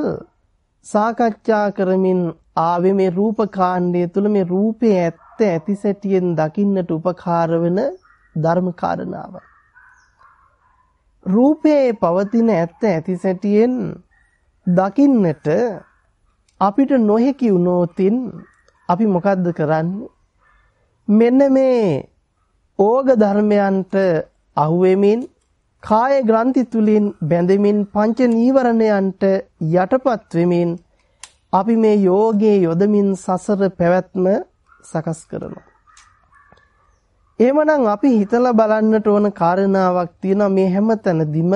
සාකච්ඡා කරමින් ආවේ මේ රූප කාණ්ඩය තුල මේ රූපේ ඇත්ත ඇති සැටියෙන් දකින්නට උපකාර වෙන ධර්ම කාරණාව. රූපේ පවතින ඇත්ත ඇති සැටියෙන් දකින්නට අපිට නොහැකි වුණොතින් අපි මොකද්ද කරන්නේ? මෙන්න මේ ඕග ධර්මයන්ට අහුවෙමින් කාය ග්‍රන්ථි තුලින් බැඳෙමින් පංච නීවරණයන්ට යටපත් වෙමින් අපි මේ යෝගයේ යොදමින් සසර පැවැත්ම සකස් කරනවා. එහෙමනම් අපි හිතලා බලන්නට ඕන කාරණාවක් තියෙනවා මේ හැම තැනදීම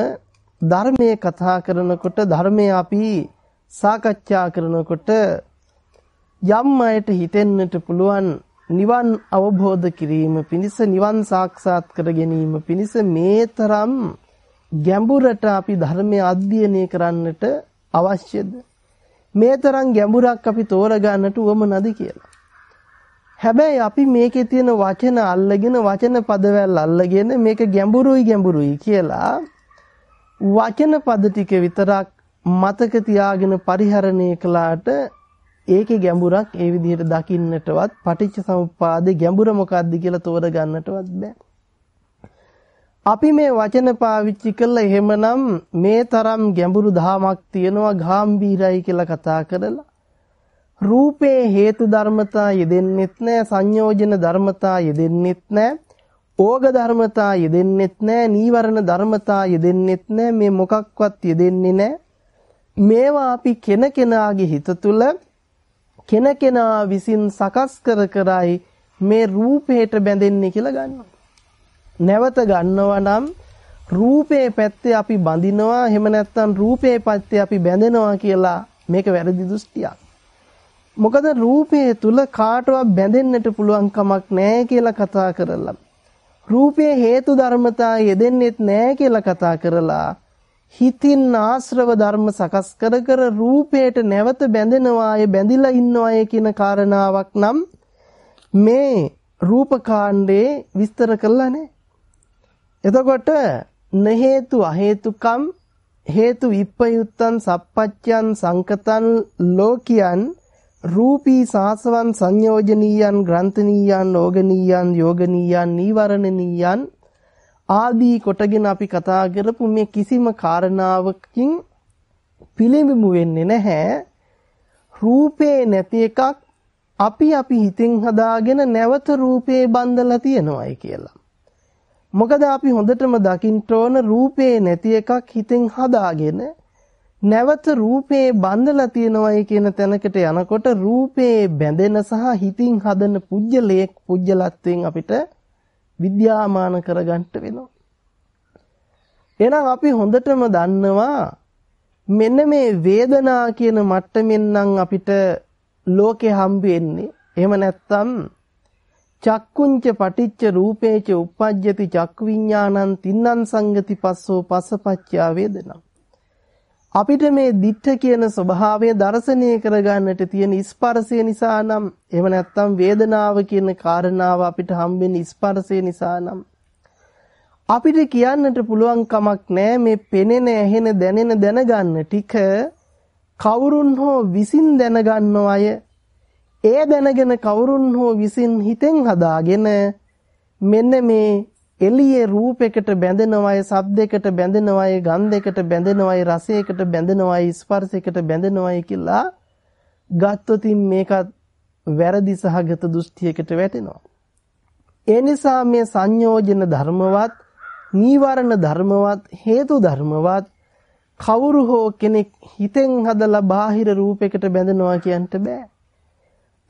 ධර්මයේ කතා කරනකොට ධර්මයේ අපි සාකච්ඡා කරනකොට යම් අයට හිතෙන්නට පුළුවන් නිවන් අවබෝධ කිරීම පිණිස නිවන් සාක්ෂාත් කර ගැනීම පිණිස මේ තරම් ගැඹුරට අපි ධර්මය අධ්‍යයනය කරන්නට අවශ්‍යද? මේ තරම් ගැඹුරක් අපි තෝරගන්නට උවමනද කියලා. හැබැයි අපි මේකේ තියෙන වචන අල්ලගෙන වචන පදවැල් අල්ලගෙන මේක ගැඹුරුයි ගැඹුරුයි කියලා වචන පද ටික විතරක් මතක තියාගෙන පරිහරණය කළාට ඒකේ ගැඹුරක් ඒ විදිහට දකින්නටවත් පටිච්ච සමුප්පාදේ ගැඹුර මොකක්ද කියලා තෝරගන්නටවත් බෑ. අපි මේ වචන පාවිච්චි කළා එහෙමනම් මේ තරම් ගැඹුරු ධාමයක් තියෙනවා ගාම්භීරයි කියලා කතා කරලා රූපේ හේතු ධර්මතා යෙදෙන්නෙත් නැහැ සංයෝජන ධර්මතා යෙදෙන්නෙත් නැහැ ඕග ධර්මතා යෙදෙන්නෙත් නැහැ නීවරණ ධර්මතා යෙදෙන්නෙත් නැහැ මේ මොකක්වත් යෙදෙන්නේ නැහැ මේවා අපි කෙනකෙනාගේ හිත තුල කෙනකෙනා විසින් සකස් කර කරයි මේ රූපයට බැඳෙන්නේ කියලා ගන්නවා. නැවත ගන්නවා නම් රූපේ පැත්තේ අපි බඳිනවා එහෙම නැත්නම් රූපේ පැත්තේ අපි බැඳෙනවා කියලා මේක වැරදි දෘෂ්ටියක්. මොකද රූපයේ තුල කාටවත් බැඳෙන්නට පුළුවන් කමක් නැහැ කියලා කතා කරලා රූපයේ හේතු ධර්මතා යෙදෙන්නෙත් නැහැ කියලා කතා කරලා හිතින් ආශ්‍රව ධර්ම සකස් කර කර රූපයට නැවත බැඳෙනවාය බැඳිලා ඉන්නවාය කියන කාරණාවක් නම් මේ රූපකාණ්ඩේ විස්තර කළා නේ. එතකොට න හේතු අ හේතුකම් හේතු විප්පයුත්තං සප්පච්චයන් සංකතං ලෝකියන් රූපී සාසවන් සංයෝජනීයන් ග්‍රන්ථනීයන් ඕගනීයන් යෝගනීයන් නීවරණනීයන් ආදී කොටගෙන අපි කතා කරපු මේ කිසිම කාරණාවකින් පිළිඹු වෙන්නේ නැහැ රූපේ නැති එකක් අපි අපි හිතෙන් හදාගෙන නැවත රූපේ බඳලා තියනවායි කියලා. මොකද අපි හොඳටම දකින්න ඕන රූපේ නැති එකක් හිතෙන් හදාගෙන නැවත රූපේ බඳලා තියෙනවයි කියන තැනකට යනකොට රූපේ බැඳෙන සහ හිතින් හදන පුජ්‍යලයක් පුජ්‍යලත්වයෙන් අපිට විද්‍යාමාන කරගන්න වෙනවා. එහෙනම් අපි හොඳටම දන්නවා මෙන්න මේ වේදනා කියන මට්ටමින් නම් අපිට ලෝකේ හම්බ වෙන්නේ. එහෙම නැත්නම් චක්කුංච පටිච්ච රූපේච uppajjati චක්කු විඥානං තින්නං සංගති පස්සෝ පස්සපච්චා වේදනා අපිට මේ දිත්ත කියන ස්වභාවය දර්ශනය කරගන්නට තියෙන ස්පර්ශය නිසා නම් එහෙම නැත්නම් වේදනාව කියන කාරණාව අපිට හම්බෙන්නේ ස්පර්ශය නිසා නම්. අපිට කියන්නට පුළුවන් කමක් නැහැ මේ පෙනෙන ඇහෙන දැනෙන දැනගන්න ටික කවුරුන් හෝ විසින් දැනගන්නව අය. ඒ දැනගෙන කවුරුන් හෝ විසින් හිතෙන් හදාගෙන මෙන්න මේ එළියේ රූපයකට බැඳෙනවයි, ශබ්දයකට බැඳෙනවයි, ගන්ධයකට බැඳෙනවයි, රසයකට බැඳෙනවයි, ස්පර්ශයකට බැඳෙනවයි කියලා ගත්තොත් මේකත් වැරදි සහගත දෘෂ්ටියකට වැටෙනවා. ඒ නිසා මේ සංයෝජන ධර්මවත්, නීවරණ ධර්මවත්, හේතු ධර්මවත් කවුරු හෝ කෙනෙක් හිතෙන් හදලා බාහිර රූපයකට බැඳෙනවා කියන්න බෑ.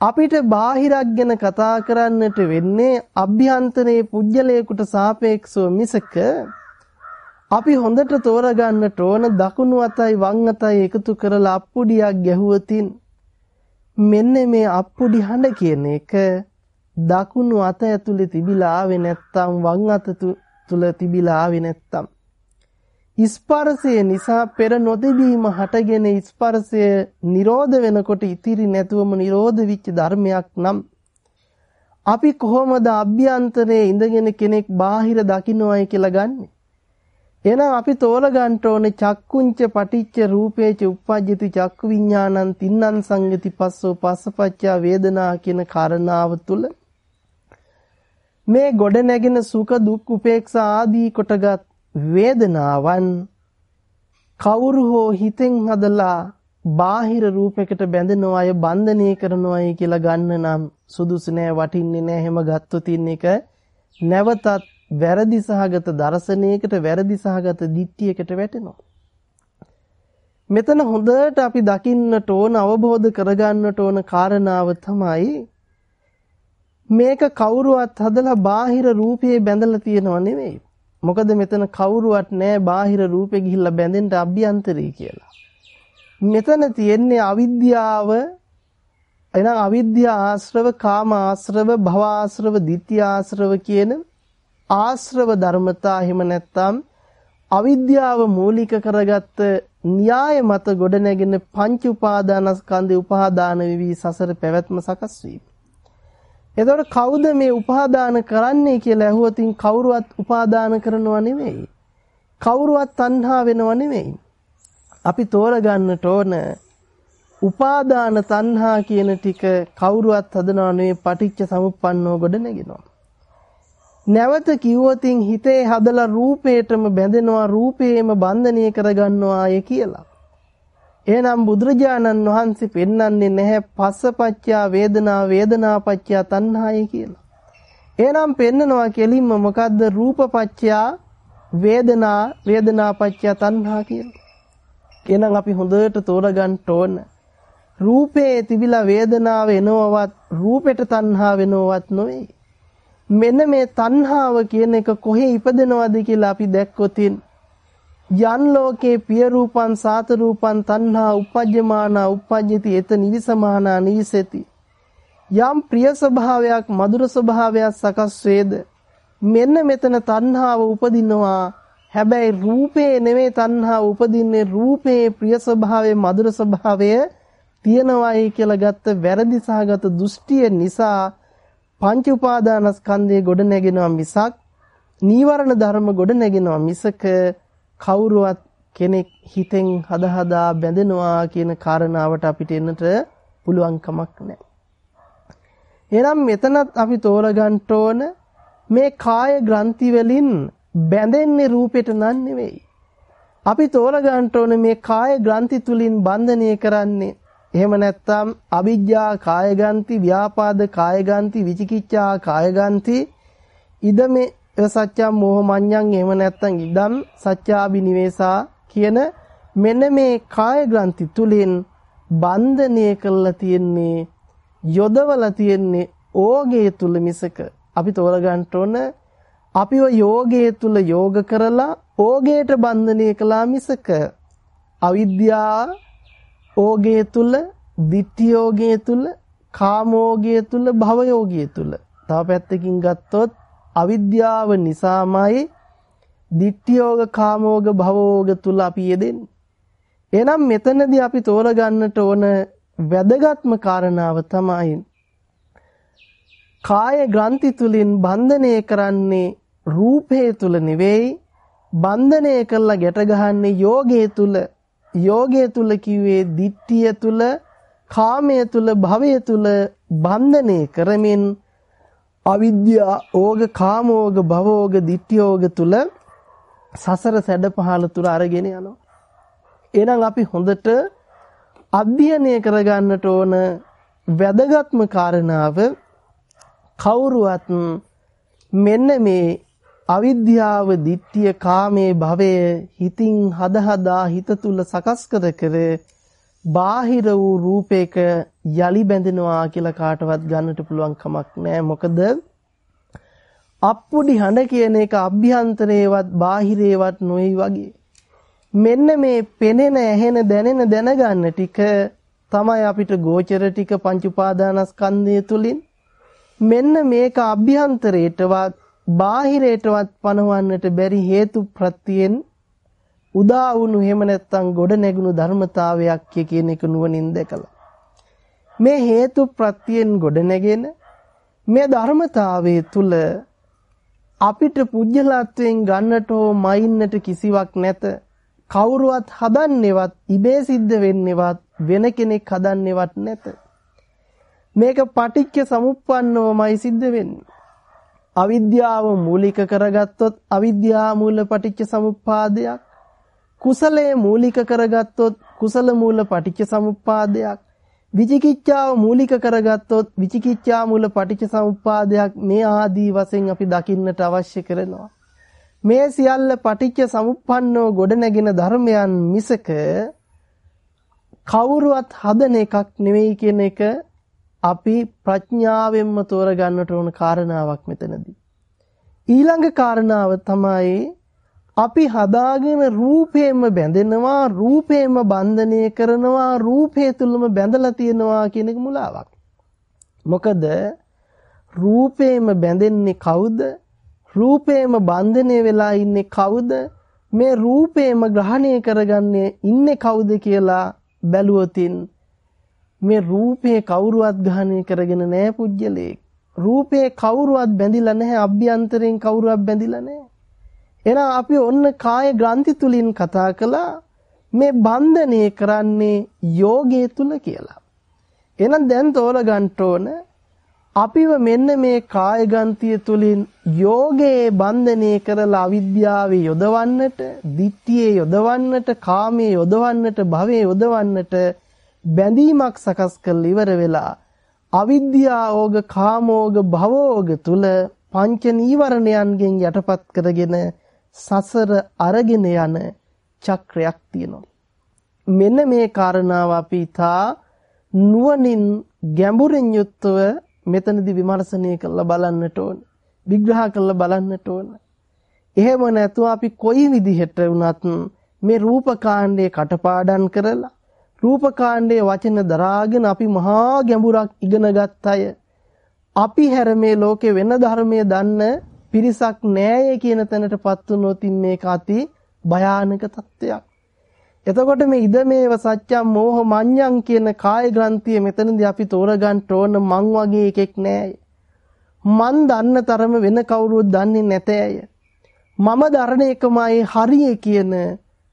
අපිට බාහිරක් ගැන කතා කරන්නට වෙන්නේ අභ්‍යන්තරයේ පුජ්‍යලයකට සාපේක්ෂව මිසක අපි හොඳට තෝරගන්නට ඕන දකුණු අතයි වම් අතයි එකතු කරලා අප්පුඩියක් ගැහුවතින් මෙන්න මේ අප්පුඩි හඬ කියන එක දකුණු අත ඇතුලේ තිබිලා ආවේ නැත්තම් වම් අත තුල තිබිලා ආවේ නැත්තම් ස්පර්ශය නිසා පෙර නොතිබීම හටගෙන ස්පර්ශය නිරෝධ වෙනකොට ඉතිරි නැතුවම නිරෝධ වෙච්ච ධර්මයක් නම් අපි කොහොමද අභ්‍යන්තරයේ ඉඳගෙන කෙනෙක් බාහිර දකින්නවයි කියලා ගන්නෙ? එහෙනම් අපි තෝරගන්න ඕනේ චක්කුංච පටිච්ච රූපේච උප්පජ්ජති චක්කු විඥානං තින්නං සංගති පස්සෝ පස්සපච්චා වේදනා කියන කාරණාව තුල මේ ගොඩ නැගෙන සුඛ දුක් උපේක්ෂා ආදී කොටගත් වේදනාවන් කවුරු හෝ හිතෙන් හදලා බාහිර රූපයකට බැඳෙනවා අය බන්ධනය කරනවායි කියලා ගන්න නම් සුදුසු නෑ වටින්නේ නෑ. හැම ගත්තොත් ඉන්න එක නැවතත් වැරදි සහගත දර්ශනයකට වැරදි සහගත දිට්ඨියකට වැටෙනවා. මෙතන හොඳට අපි දකින්නට ඕන අවබෝධ කරගන්නට ඕන කාරණාව තමයි මේක කවුරුවත් හදලා බාහිර රූපේ බැඳලා තියෙනව නෙවෙයි මොකද මෙතන කවුරුවත් නෑ බාහිර රූපේ ගිහිල්ලා බැඳෙන්න අභ්‍යන්තරේ කියලා මෙතන තියෙන්නේ අවිද්‍යාව එහෙනම් අවිද්‍යා ආශ්‍රව කාම ආශ්‍රව භව ආශ්‍රව ditthිය ආශ්‍රව කියන ආශ්‍රව ධර්මතා එහෙම නැත්නම් අවිද්‍යාව මූලික කරගත්ත න්‍යාය මත ගොඩනැගෙන පංච උපාදානස්කන්ධේ උපාදාන වෙවි සසර පැවැත්ම සකස් වීම. එතකොට කවුද මේ උපාදාන කරන්නේ කියලා ඇහුවොතින් කවුරුවත් උපාදාන කරනව නෙමෙයි. කවුරුවත් තණ්හා වෙනව නෙමෙයි. අපි තෝරගන්නට ඕන උපාදාන තණ්හා කියන ටික කවුරුවත් හදනව නෙවෙයි පටිච්ච සමුප්පන්නව ගොඩ නැගෙනවා. නැවත කිව්වොතින් හිතේ හදලා රූපේටම බැඳෙනවා රූපේම බන්ධනීය කරගන්නවාය කියලා. එහෙනම් බුදුරජාණන් වහන්සේ පෙන්වන්නේ නැහැ පස්සපච්චා වේදනා වේදනාපච්චා තණ්හාය කියලා. එහෙනම් පෙන්නනවා කෙලින්ම මොකද්ද රූපපච්චා වේදනා වේදනාපච්චා තණ්හා කියලා. එහෙනම් අපි හොඳට තෝරගන්න ඕන. රූපේ තිබිලා වේදනාව එනවවත් රූපෙට තණ්හා වෙනවවත් නොවේ. මෙන්න මේ තණ්හාව කියන එක කොහේ ඉපදෙනවද කියලා අපි දැක්කොත් යන් ලෝකේ පිය රූපං සාත රූපං තණ්හා උපජ්ජමාන උපජ්ජති එත නිවිසමානා නිවිසෙති. යම් ප්‍රිය ස්වභාවයක් මధుර ස්වභාවයක් සකස් වේද? මෙන්න මෙතන තණ්හාව උපදිනවා. හැබැයි රූපේ නෙමෙයි තණ්හා උපදින්නේ රූපේ ප්‍රිය ස්වභාවයේ මధుර ස්වභාවය තියනවායි කියලා ගත්ත වැරදි සහගත දෘෂ්ටිය නිසා පංච උපාදානස්කන්ධය ගොඩ නැගෙනවා මිසක් නීවරණ ධර්ම ගොඩ නැගෙනවා මිසක කවුරුවත් කෙනෙක් හිතෙන් හද හදා බැඳෙනවා කියන කාරණාවට අපිට එන්නට පුළුවන් කමක් නැහැ. එහෙනම් මෙතනත් අපි තෝරගන්න ඕන මේ කාය ග්‍රන්ථි වලින් බැඳෙන්නේ රූපෙට නන් නෙවෙයි. අපි තෝරගන්න ඕනේ මේ කාය ග්‍රන්ථි තුලින් බන්ධනය කරන්නේ. එහෙම නැත්නම් අවිජ්ජා කායගන්ති, ව්‍යාපාද කායගන්ති, විචිකිච්ඡා කායගන්ති, ඉදමේ සත්‍යම් මෝහමඤ්ඤං එහෙම නැත්නම් ඉදම් සත්‍යාබිනිවේසා කියන මෙන්න මේ කාය ග්‍රන්ථි තුලින් බන්ධනය කරලා තියෙන්නේ යොදවලා තියෙන්නේ ඕගේ තුල මිසක අපි තෝරගන්න ඕන අපිව යෝගයේ තුල යෝග කරලා ඕගයට බන්ධනය කළා මිසක අවිද්‍යා ඕගයේ තුල, ditthi යෝගයේ තුල, කාමෝගයේ තුල, භව යෝගයේ තුල. තව පැත්තකින් ගත්තොත් අවිද්‍යාව නිසාමයි ditthi යෝග, කාමෝග, භවෝග තුල අපි යෙදෙන්නේ. එහෙනම් මෙතනදී අපි තෝරගන්නට ඕන වැදගත්ම කාරණාව තමයි කාය ග්‍රන්ථි තුලින් බන්ධනය කරන්නේ රූපේ තුල නෙවෙයි බන්ධනය කරලා ගැට ගහන්නේ යෝගයේ තුල යෝගයේ තුල කිව්වේ දිට්ඨිය තුල කාමයේ තුල භවයේ තුල බන්ධනය කරමින් අවිද්‍යා ඕග කාමෝග භවෝග දිට්ඨියෝග තුල සසර සැඩ පහළ තුර අරගෙන යනවා. එහෙනම් අපි හොඳට අධ්‍යයනය කරගන්නට ඕන වැදගත්ම කාරණාව කවුරුවත් මෙන්න මේ අවිද්‍යාව, ditthිය, කාමයේ භවය හිතින් හද හදා හිත තුල සකස් කර කර බාහිර වූ රූපයක යලි බැඳෙනවා කියලා කාටවත් ගන්නට පුළුවන් කමක් නැහැ. මොකද අප්පුඩි හඬ කියන එක අභ්‍යන්තරේවත් බාහිරේවත් නොයි වගේ. මෙන්න මේ පෙනෙන ඇහෙන දැනෙන දැනගන්න ටික තමයි අපිට ගෝචර ටික පංච උපාදානස්කන්ධය තුලින් මෙන්න මේක අභ්‍යන්තරයටවත් බාහිරයටවත් පනවන්නට බැරි හේතු ප්‍රත්‍යයෙන් උදා වුණු එහෙම නැත්නම් ගොඩ නැගුණු ධර්මතාවයක් කියන එක නුවණින් දැකලා. මේ හේතු ප්‍රත්‍යයෙන් ගොඩ නැගෙන මේ ධර්මතාවයේ තුල අපිට පුජ්‍යලත්වයෙන් ගන්නට හෝ මයින්නට කිසිවක් නැත. කවුරුවත් හදන්නේවත් ඉබේ සිද්ධ වෙන්නේවත් වෙන කෙනෙක් හදන්නේවත් නැත. මේක පටිච්ච සමුප්පන්නවමයි සිද්ධ වෙන්නේ. අවිද්‍යාව මූලික කරගත්තොත් අවිද්‍යා මූල පටිච්ච සමුප්පාදයක්. කුසලයේ මූලික කරගත්තොත් කුසල මූල පටිච්ච සමුප්පාදයක්. විචිකිච්ඡාව මූලික කරගත්තොත් විචිකිච්ඡා මූල පටිච්ච සමුප්පාදයක් මේ ආදී වශයෙන් අපි දකින්නට අවශ්‍ය කරනවා. මේ සියල්ල පටිච්ච සමුප්පන්නව ගොඩනැගෙන ධර්මයන් මිසක කවුරුවත් හදන එකක් නෙවෙයි කියන එක අපි ප්‍රඥාවෙන්ම තෝරගන්නට ඕන කාරණාවක් මෙතනදී. ඊළඟ කාරණාව තමයි අපි හදාගෙන රූපේම බැඳෙනවා රූපේම බන්ධනය කරනවා රූපේ තුලම බැඳලා තියෙනවා කියන එක මුලාවක්. මොකද රූපේම බැඳෙන්නේ කවුද? රූපේම බන්ධනය වෙලා ඉන්නේ කවුද? මේ රූපේම ග්‍රහණය කරගන්නේ ඉන්නේ කවුද කියලා බැලුවොතින් මේ රූපේ කවුරුවත් ග්‍රහණය කරගෙන නැහැ පුජ්‍යලේ. රූපේ කවුරුවත් බැඳිලා නැහැ අභ්‍යන්තරයෙන් කවුරුවත් බැඳිලා නැහැ. එහෙනම් අපි ඔන්න කාය ග්‍රන්ථි තුලින් කතා කළා මේ බන්ධනය කරන්නේ යෝගයේ තුල කියලා. එහෙනම් දැන් තෝරගන්න ඕන අපිව මෙන්න මේ කාය ගන්තිය තුලින් යෝගයේ බන්ධනය කරලා අවිද්‍යාවේ යොදවන්නට, ditthියේ යොදවන්නට, කාමයේ යොදවන්නට, භවයේ යොදවන්නට බැඳීමක් සකස් කරලා ඉවර වෙලා අවිද්‍යාවෝග කාමෝග භවෝග තුල පංච නීවරණයන්ගෙන් යටපත් කරගෙන සසර අරගෙන යන චක්‍රයක් තියෙනවා. මෙන්න මේ කාරණාව අපි තා නුවණින් ගැඹුරින් යුක්තව මෙතනදී විමර්ශනය කරලා බලන්නට ඕන. විග්‍රහ කරලා බලන්නට ඕන. එහෙම නැතුව අපි කොයි විදිහට වුණත් මේ රූපකාණ්ඩේ කටපාඩම් කරලා රූපකාණ්ඩයේ වචන දරාගෙන අපි මහා ගැඹුරක් ඉගෙන ගත්ත අය අපි හැර මේ ලෝකේ වෙන ධර්මයේ දන්න පිරිසක් නෑය කියන තැනටපත් වුණොත් මේක අති භයානක තත්ත්වයක්. එතකොට මේ ඉදමේව සත්‍යම් මෝහ මඤ්ඤං කියන කාය ග්‍රන්ථිය මෙතනදී අපි තෝරගන්න ඕන මං වගේ එකෙක් නෑය. මන් දන්න තරම වෙන කවුරුත් දන්නේ නැතෑය. මම දරණ එකමයි හරිය කියන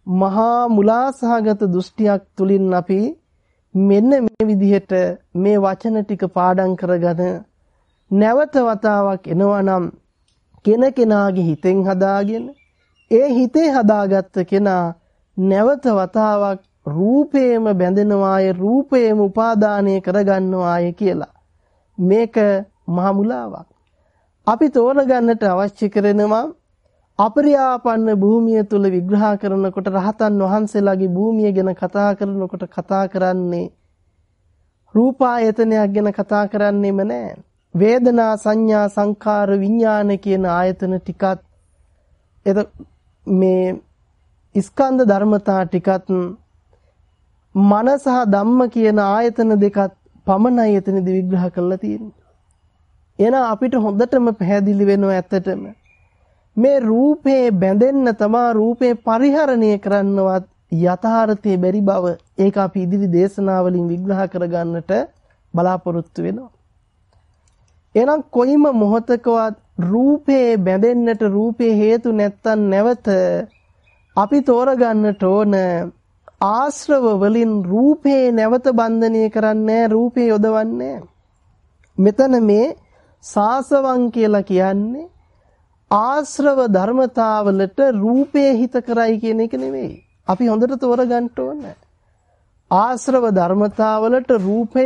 මහා මුලාසහගත දෘෂ්ටියක් තුලින් අපි මෙන්න මේ විදිහට මේ වචන ටික පාඩම් කරගෙන නැවත වතාවක් එනවා නම් කෙනකෙනාගේ හිතෙන් හදාගෙන ඒ හිතේ හදාගත්ත කෙනා නැවත වතාවක් රූපේම බැඳෙනවාය රූපේම උපාදානය කරගන්නවාය කියලා. මේක මහ මුලාවක්. අපි තෝරගන්නට අවශ්‍ය කරනවා අපරියාපන්න භූමිය තුල විග්‍රහ කරනකොට රහතන් වහන්සේලාගේ භූමිය ගැන කතා කරනකොට කතා කරන්නේ රූපායතනයක් ගැන කතා කරන්නේම නැහැ වේදනා සංඥා සංකාර විඥාන කියන ආයතන ටිකත් එත මේ ස්කන්ධ ධර්මතා ටිකත් මන සහ ධම්ම කියන ආයතන දෙකත් පමණයි එතනදී විග්‍රහ කරලා තියෙන්නේ. එහෙනම් අපිට හොඳටම පැහැදිලි වෙනවා ඇත්තටම මේ රූපේ බැඳෙන්න තමා රූපේ පරිහරණය කරන්නවත් යථාර්ථයේ බැරි බව ඒක අපි ඉදිරි දේශනාවලින් විග්‍රහ කරගන්නට බලාපොරොත්තු වෙනවා. එහෙනම් කොයිම මොහතකවත් රූපේ බැඳෙන්නට රූපේ හේතු නැත්තම් නැවත අපි තෝරගන්නට ඕන ආශ්‍රව වලින් රූපේ නැවත බන්ධනය කරන්නේ රූපේ යොදවන්නේ මෙතන මේ සාසවං කියලා කියන්නේ ආශ්‍රව ධර්මතාවලට රූපේ හිත කරයි කියන එක නෙවෙයි. අපි හොඳට තෝරගන්න ඕන. ආශ්‍රව ධර්මතාවලට රූපය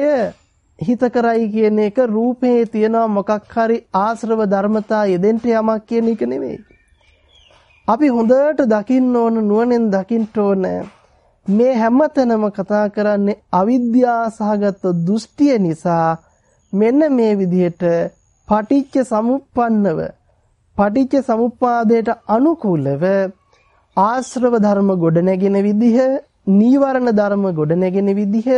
හිත කරයි කියන එක රූපේ තියෙනවා මොකක් හරි ආශ්‍රව ධර්මතා යෙදෙන්න යමක් කියන එක නෙමෙයි. අපි හොඳට දකින්න ඕන නුවණෙන් දකින්න ඕන මේ හැමතැනම කතා කරන්නේ අවිද්‍යා සහගත දෘෂ්ටිය නිසා මෙන්න මේ විදිහට පටිච්ච සමුප්පන්නව පටිච්ච සමුප්පාදයට අනුකූලව ආශ්‍රව ධර්ම ගොඩනැගෙන විදිහ නීවරණ ධර්ම ගොඩනැගෙන විදිහ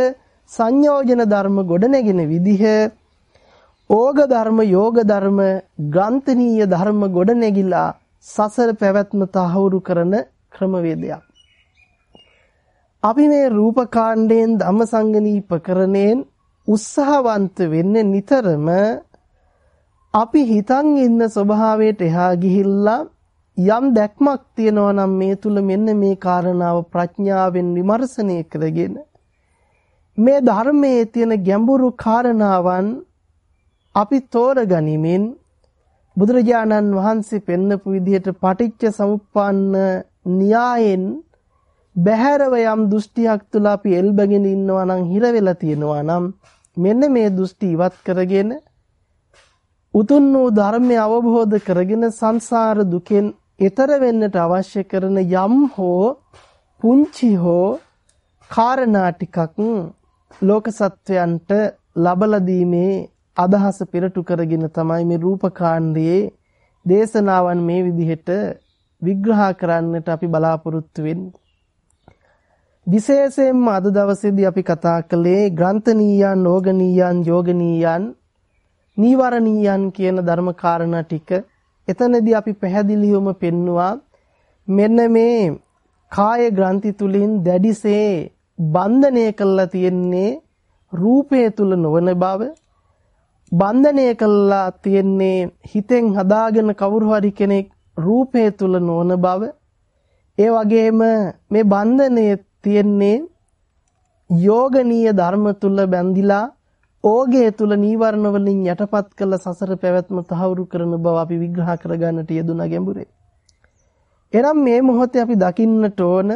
සංයෝජන ධර්ම ගොඩනැගෙන විදිහ ඕග ධර්ම යෝග ධර්ම ග්‍රන්ථනීය ධර්ම ගොඩනැගිලා සසර පැවැත්ම තහවුරු කරන ක්‍රමවේදයක්. අපි මේ රූපකාණ්ඩයෙන් ධම්මසංගනීපකරණයෙන් උත්සාහවන්ත වෙන්නේ නිතරම අපි හිතන් ඉන්න ස්වභාවයට එහා ගිහිල්ලා යම් දැක්මක් තියනවා නම් මේ තුල මෙන්න මේ කාරණාව ප්‍රඥාවෙන් විමර්ශනය කරගෙන මේ ධර්මයේ තියෙන ගැඹුරු කාරණාවන් අපි තෝරගනිමින් බුදුරජාණන් වහන්සේ පෙන්නපු විදිහට පටිච්ච සමුප්පන්න න්‍යායෙන් බහැරව යම් දෘෂ්ටියක් තුල අපි එල්බගෙන ඉන්නවා නම් හිර වෙලා තියෙනවා නම් මෙන්න මේ දෘෂ්ටි ඉවත් කරගෙන උතුම් වූ ධර්මය අවබෝධ කරගෙන සංසාර දුකෙන් එතර වෙන්නට අවශ්‍ය කරන යම් හෝ පුංචි හෝ කාරණා ටිකක් ලෝක සත්වයන්ට ලබලා දීමේ අදහස පෙරටු කරගෙන තමයි මේ රූපකාණ්ඩයේ දේශනාවන් මේ විදිහට විග්‍රහ කරන්නට අපි බලාපොරොත්තු වෙන්නේ. විශේෂයෙන්ම අද දවසේදී අපි කතා කළේ ග්‍රන්ථනීයන්, ඕගනීයන්, යෝගනීයන්, නීවරණීයන් කියන ධර්ම කාරණා ටික. එතනදී අපි පැහැදිලිවම පෙන්නවා මෙන්න මේ කාය ග්‍රන්ථි තුලින් දැඩිසේ බන්ධනය කරලා තියෙන්නේ රූපය තුල නොවන බව බන්ධනය කළා තියෙන්නේ හිතෙන් හදාගෙන කවුරු හරි කෙනෙක් රූපය තුල නොවන බව ඒ වගේම මේ බන්ධනය තියෙන්නේ යෝගනීය ධර්ම තුල බැඳිලා ඕගේ තුල නීවරණ වලින් යටපත් කළ සසර පැවැත්ම තහවුරු කරන බව අපි විග්‍රහ කරගන්නට යෙදුනා ගැඹුරේ. එනම් මේ මොහොතේ අපි දකින්නට ඕන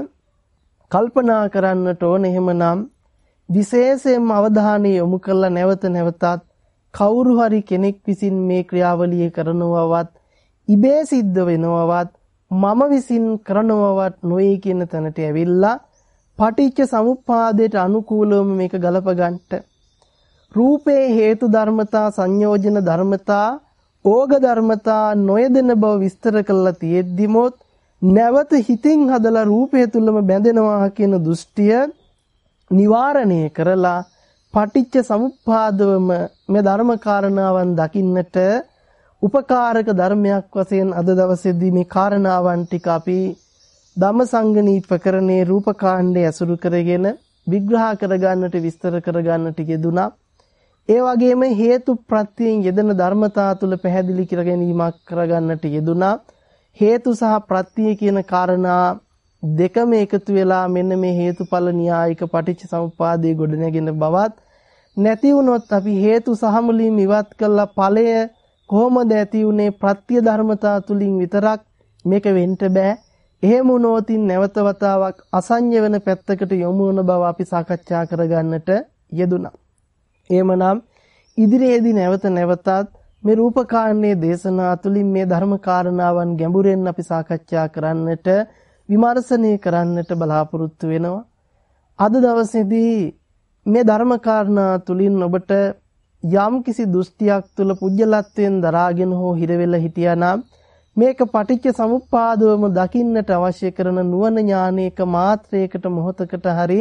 කල්පනා කරන්නට ඕන. එහෙමනම් විශේෂයෙන්ම අවධානය යොමු කරලා නැවත නැවතත් කවුරු හරි කෙනෙක් විසින් මේ ක්‍රියාවලිය කරනවවත් ඉබේ සිද්ධ වෙනවවත් මම විසින් කරනවවත් නොවේ කියන තැනට ඇවිල්ලා පටිච්ච සමුප්පාදයට අනුකූලවම මේක ගලප ගන්නට රූපේ හේතු ධර්මතා සංයෝජන ධර්මතා ඕග ධර්මතා නොයදෙන බව විස්තර කරලා තියෙද්දිමොත් නැවත හිතින් හදලා රූපය තුලම බැඳෙනවා කියන දෘෂ්ටිය නිවාරණය කරලා පටිච්ච සමුප්පාදවම මේ ධර්ම කාරණාවන් දකින්නට උපකාරක ධර්මයක් වශයෙන් අද දවසේදී මේ කාරණාවන් ටික අපි ධම්මසංගණීපකරණේ රූපකාණ්ඩය ඇසුරු කරගෙන විග්‍රහ කරගන්නට විස්තර කරගන්නට යෙදුනා. ඒ වගේම හේතු ප්‍රත්‍යයෙන් යෙදෙන ධර්මතා තුල පැහැදිලි කර ගැනීමක් කරගන්නට යෙදුනා. හේතු සහ ප්‍රත්‍ය කියන කාරණා දෙකම එකතු වෙලා මෙන්න මේ හේතුඵල න්‍යායික පටිච්ච සමුප්පාදයේ ගොඩනැගෙන බවත් නැති වුණොත් අපි හේතු සහ මුලින් ඉවත් කළා ඵලය කොහොමද ඇති උනේ ප්‍රත්‍ය ධර්මතා තුලින් විතරක් මේක වෙන්න බෑ එහෙම වුණොතින් නැවත වතාවක් අසඤ්ඤ වෙන පැත්තකට යොමු වන බව අපි සාකච්ඡා කරගන්නට යෙදුණා. එහෙමනම් ඉදිරියේදී නැවත නැවතත් මේ රූපකාණ්ඩයේ දේශනා තුලින් මේ ධර්ම කාරණාවන් ගැඹුරෙන් අපි සාකච්ඡා කරන්නට විමර්ශනය කරන්නට බලාපොරොත්තු වෙනවා. අද දවසේදී මේ ධර්ම කාරණා තුලින් ඔබට යම් කිසි දෘෂ්ටියක් තුල පුජ්‍යලත්වයෙන් දරාගෙන හෝ හිර වෙලා හිටියානම් මේක පටිච්ච සමුප්පාදවම දකින්නට අවශ්‍ය කරන නුවණ ඥානයක මාත්‍රයකට මොහතකට හරි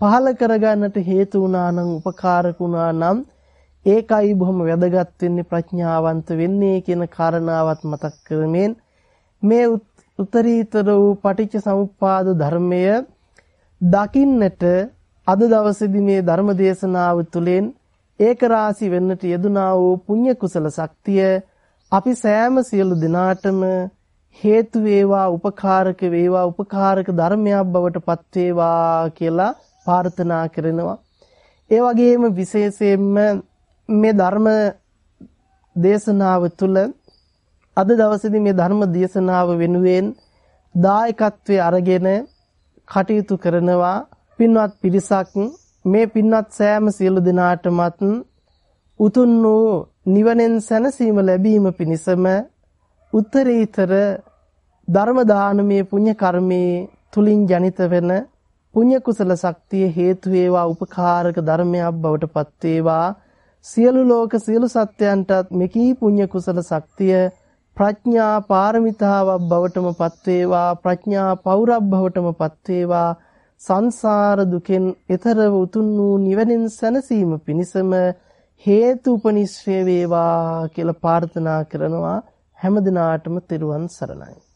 පහල කරගන්නට හේතු වුණා නම් උපකාරක වුණා නම් ඒකයි බොහොම වැදගත් වෙන්නේ ප්‍රඥාවන්ත වෙන්නේ කියන කාරණාවත් මතක් කරමින් මේ උත්තරීතර වූ පටිච්ච සමුප්පාද ධර්මය දකින්නට අද දවසේදී මේ ධර්ම දේශනාව තුළින් ඒක රාසි වෙන්නට යෙදුනා වූ පුණ්‍ය කුසල ශක්තිය අපි සෑම සියලු දිනාටම හේතු වේවා උපකාරක වේවා උපකාරක ධර්මයක් බවට පත් වේවා කියලා ප්‍රාර්ථනා කරනවා. ඒ වගේම විශේෂයෙන්ම මේ ධර්ම දේශනාව තුළ අද දවසේදී මේ ධර්ම දේශනාව වෙනුවෙන් දායකත්වයේ අරගෙන කටයුතු කරනවා. පින්වත් පිරිසක් මේ පින්වත් සෑම සියලු දෙනාටමත් උතුම් වූ නිවනෙන් සැනසීම ලැබීම පිණිසම උත්තරීතර ධර්ම දානමේ පුණ්‍ය කර්මයේ තුලින් ජනිත වෙන පුණ්‍ය කුසල ශක්තිය හේතු වේවා උපකාරක ධර්මයක් බවට පත් වේවා. සියලු ලෝක සියලු සත්‍යයන්ටත් මෙකී පුණ්‍ය කුසල ශක්තිය ප්‍රඥා පාරමිතාවක් බවටම පත් වේවා ප්‍රඥා පෞරබ් බවටම පත් වේවා සංසාර දුකෙන් එතර උතුම් වූ නිවනින් සැනසීම පිණිසම හේතු උපනිශ්‍රේ වේවා කියලා ප්‍රාර්ථනා කරනවා. හැම දිනාටම තෙරුවන් සරණයි.